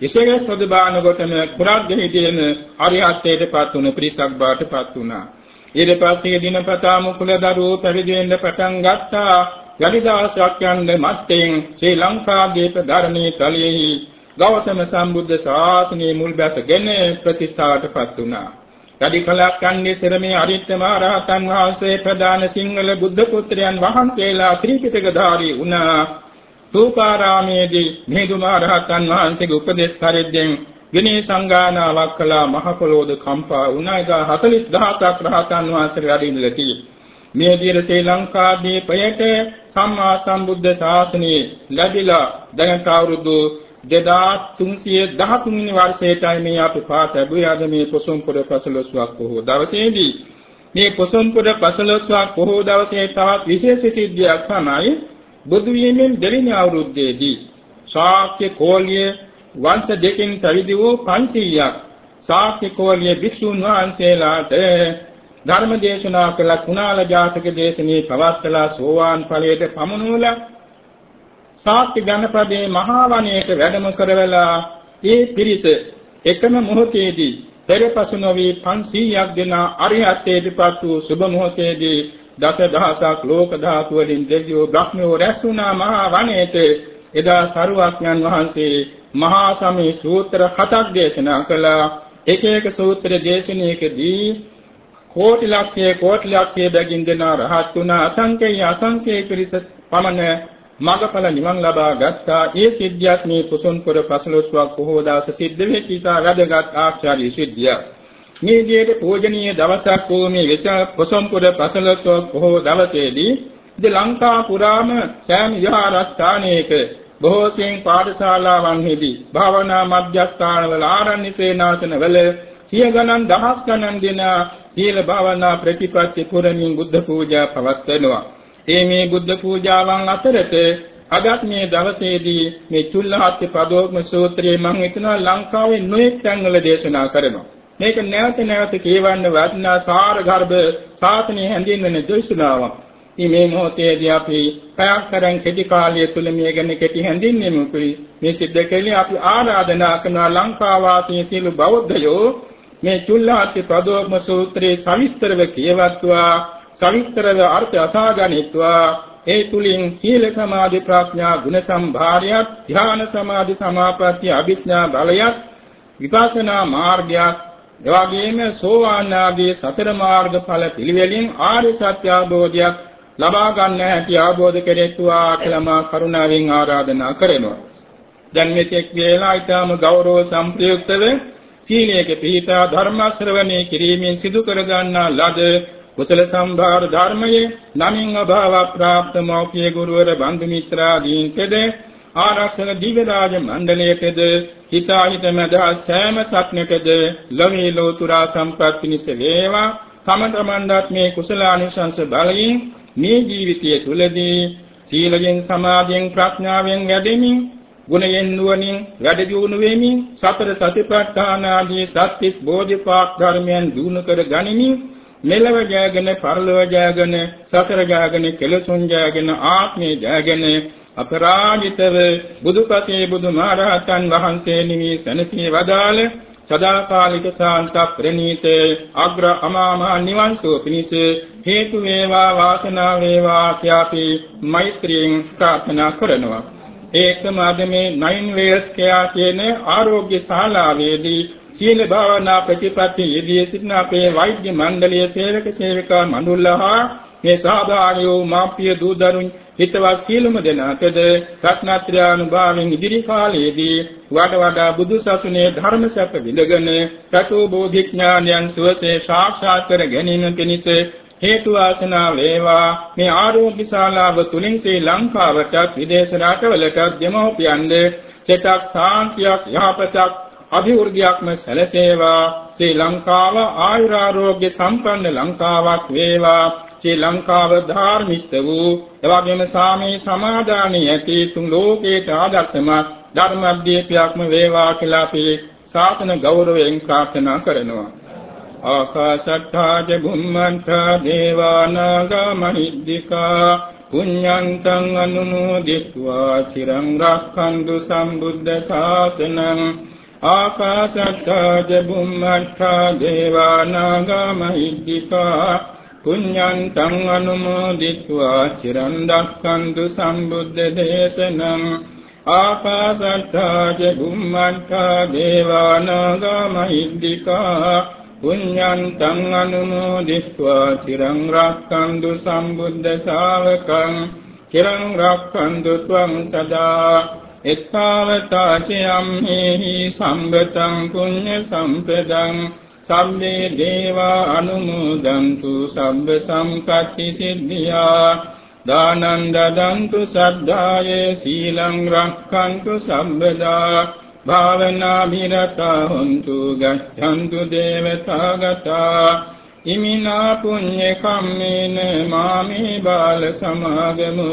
ඉසගෙසොද බාන කොටම කුරාග්ගෙහිදීන අරිහත්ත්වයටපත් වුණ පිරිසක් බාටපත් වුණා. ඊට පස්සේ දිනපතා මුකුල දරුවෝ පැවිදි වෙන්න පටන් ගත්තා. වැඩි දවසක් යන්න මත්තෙන් ශ්‍රී ලංකාවේ ප්‍රධානී තලයේහි ගෞතම සම්බුද්ධ ශාසනයේ මුල් බැසගෙන ප්‍රතිස්ථාවටපත් වුණා. යදි කලක් යන්නේ සරමේ අරිත්ත මහ රහතන් වහන්සේ ප්‍රදාන සිංහල බුද්ධ පුත්‍රයන් වහන්සේලා ත්‍රිපිටකධාරී වුණා. තූපාරාමේදී මිහිඳු මහ රහතන් වහන්සේගේ උපදේශ පරිද්දෙන් විනය සංගානාවක් කළා මහ පොළොවද කම්පා වුණා. ඒක 40000ක් රහතන් වහන්සේ වැඩ ඉඳලා තියෙනවා. මේ විදිහට ශ්‍රී ලංකාදීපයට සම්මා සම්බුද්ධ ශාසනය ලැබිලා දැනට අවුරුදු 2313 වෙනි වර්ෂයටයි මේ අපි පාත ලැබුවේ අද මේ පොසොන්පොළ පසළොස්වක් බොහෝ දවසේදී. මේ පොසොන්පොළ පසළොස්වක් බොහෝ දවසේ තවත් විශේෂ සිද්ධියක් තමයි බුදු වීමෙන් දෙවෙනි අවුරුද්දේදී ශාක්‍ය කෝලිය වංශ දෙකෙන් පැවිදි වූ 500ක් ශාක්‍ය කෝලිය භික්ෂුන් වහන්සේලාට ධර්ම දේශනා කළ. කුණාල ජාතක දේශනේ පවත්ලා සෝවාන් ඵලයට පමුණුවලා සාක්‍ය ජනපදයේ මහා වනයේට වැඩම කරවලා ඒ පිරිස එකම මොහොතේදී පෙරපසු නොවි 500ක් දෙනා අරිහත්ත්වයටපත් වූ සුබ මොහොතේදී දස දහසක් ලෝක ධාතු වලින් දෙවියෝ බ්‍රහ්මයෝ රැස් වුණා මහා වනයේට එදා සරුවක්ඥන් වහන්සේ මහා සමේ සූත්‍ර හතක් දේශනා කළා. එක එක සූත්‍ර දේශනාවකදී කෝටි ලක්ෂය කෝටි ලක්ෂය බැගින් දෙනා රහත් වුණා. අසංකේය අසංකේය පිරිස පමණ මඟඵල නිවන් ලබා ගත්තා. ඒ සිද්ධියක් මේ කුසුන්පුර පසළොස්වක් බොහෝ දවස සිද්ධ වෙච්ච ඉතා වැදගත් ආශ්චර්ය සිද්ධියක්. මේ විදිහට පූජනීය දවසක් වූ මේ විශාල කුසුන්පුර පසළොස්වක් බොහෝ දවසේදී ද ලංකා පුරාම සෑම විහාරස්ථානයක බොහෝ සෙයින් පාඨශාලාවන්හිදී භාවනා මධ්‍යස්ථානවල ආරණ්‍ය සේනාසනවල සිය ගණන් දහස් ගණන් දෙන සීල භාවනා ප්‍රතිපත්ති පුරමින් බුද්ධ පූජා පවත්වනවා. ඒ මේ බුද්ධ පූජාවන් අතරත අදත් මේ දවසේදී මේ චුල්ලහත්ති පදෝක්ම සූත්‍රයේ මම හිතනවා ලංකාවේ නොයෙක් තැන්වල දේශනා කරනවා. මේක නැවත නැවත කියවන්න වටිනා සාර ගර්භ ශාසනය හැඳින්වෙන දේශනාවක්. ඉතින් මේ මොහොතේදී අපි පැයක් තරම් කෙටි කාලය තුල මේ ගැන කෙටි හැඳින්වෙමුකුයි. මේ සිද්ධ කළේ අපි ආරාධනා කරන ලංකා වාසී සියලු බෞද්ධයෝ මේ චුල්ලහත්ති පදෝක්ම සූත්‍රයේ සවිස්තරව කියවත්වා සවිස්තරව අර්ථය අසාගනිත්වා ඒ තුලින් සීල සමාධි ප්‍රඥා ගුණ සම්භාරයත් ධ්‍යාන සමාධි සමාපatti අභිඥා බලයත් විපස්සනා මාර්ගයක් එවාගෙම සෝවාන් ආදී සතර මාර්ග ඵල පිළිවෙලින් ආර්ය සත්‍ය අවබෝධයක් ලබා ගන්න හැටි අවබෝධ කෙරෙත්වා කියලා මා කරුණාවෙන් ආරාධනා කරනවා. දැන් මෙතෙක් වේලා ඊටම ගෞරව සම්ප්‍රයුක්තව සීලයක පිහිටා ධර්ම ශ්‍රවණය කිරීමෙන් සිදු කර ගන්නා ලද කුසල සම්භාර ධර්මයේ නමින් අභාව ප්‍රාප්ත මෞඛ්‍ය ගුරුවර බන්දු මිත්‍රාදීන්ටද ආරක්ෂක දිව්‍ය රාජ මණ්ඩලයටද හිතාහිත මදා සෑම සත්නකද ලොවේ ලෝතුරා සම්පත් පිණිස වේවා. තම තමන්වත් මේ කුසලානිසංස බලයෙන් මේ ජීවිතය තුළදී සීලයෙන් සමාධියෙන් ප්‍රඥාවෙන් වැඩෙමින් ගුණයෙන් නුවණින් වැඩ දියුණු වෙමින් සතර සතිපට්ඨාන ආදී සත්‍තිස් බෝධිපාක් ධර්මයන් දිනු කර ගනිමින් මෙලව ජයගෙන පරලොව ජයගෙන සසර ජයගෙන කෙලසුන් ජයගෙන ආත්මේ ජයගෙන අපරාජිතව බුදුපසේ බුදුමහරහතන් වහන්සේ නිමි සනසී වදාළ සදාකාලික සාන්ත ප්‍රණීත අග්‍ර අමාම නිවන් සුව පිණිස හේතු වේවා වාසනාව වේවා කියාපි මෛත්‍රියෙන් ප්‍රාර්ථනා කරනවා. ඒකම අද මේ නයින් වේස් කියා කියන ආරෝග්‍ය ශාලාවේදී සීල භාවනා ප්‍රතිපත්ති යෙදී සිටින අපේ වෛද්‍ය මණ්ඩලයේ සේවක සේවිකා මණ්ඩලහා මේ සහභාගී වූ මාපිය දූ දරුන් හිතවත් සීලම දෙනාටද රත්නත්‍රානුභාවයෙන් ඉදිරි කාලයේදී වඩ වඩා බුදු සසුනේ ධර්ම සැප විඳගෙන රතෝ බෝධිඥානයන් සුවසේ සාක්ෂාත් කර ගැනීම පිණිස හේතු වාසනා වේවා. මේ ආරෝග්‍ය ශාලාව තුලින් ශ්‍රී ලංකාවටත් විදේශ රටවලටත් දෙමව්පියන්ද සිතක් සාන්තියක් යහපතක් අභිවෘද්ධියක්ම සැලසේවා. ශ්‍රී ලංකාව ආයුරාරෝග්‍ය සම්පන්න ලංකාවක් වේවා. ශ්‍රී ලංකාව ධාර්මික වූ එවැගේම සාමී සමාදානී ඇති තුන් ලෝකේට ආදර්ශමත් ධර්මබ්දීපයක්ම වේවා කියලා අපි ශාසන ගෞරවයෙන් ප්‍රාර්ථනා කරනවා. ආකාශට්ඨා ච බුම්මන්ඨා දේවානාගා මහිද්దికා පුඤ්ඤන්තං අනුමෝදිත्वा চিරං රක්ඛන්තු සම්බුද්ධ ශාසනං ආකාශත්තා ජබුම්මත්තා දේවානාගා මහිද්దికා පුඤ්ඤන්තං අනුමෝදිत्वा චිරන් දක්ඛන්තු සම්බුද්ධ දේශනං ආකාශත්තා ජබුම්මත්තා දේවානාගා මහිද්దికා පුඤ්ඤන්තං අනුමෝදිत्वा චිරන් රක්ඛන්තු සම්බුද්ධ ශාවකං චිරන් රක්ඛන්තු ත්වං සදා එත්තාවතාචයම් හේහි සම්බතං පුඤ්ඤ සම්පදං සම්මේ දේවා අනුමෝදන්තු සබ්බ සම්පත්‍ති සිද්ධියා දානං දදන්තු සද්ධාය සීලං රක්ඛන්තු සම්බදා භාවනා විරතා හොන්තු ගච්ඡන්තු දේවතා ගතා ඉමිනා පුඤ්ඤ කම්මේන මාමේ බාල සමාගමු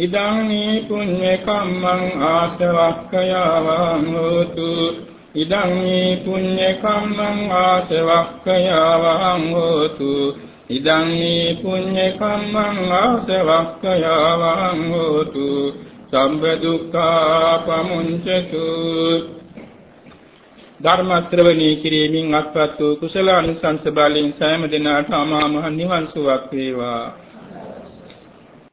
ඉදං මේ පුඤ්ඤ කම්මං ආසවක්ඛයාවං හෝතු. ඉදං මේ පුඤ්ඤ කම්මං ආසවක්ඛයාවං හෝතු. ඉදං මේ පුඤ්ඤ කම්මං ආසවක්ඛයාවං හෝතු. සම්බ දුක්ඛා පමුංචතු ධර්ම ශ්‍රවණී කිරීමෙන් අත්පත් වූ කුසල අනුසංස බලෙන් සෑම දිනකට අමා මහ නිවන් සුවක් වේවා.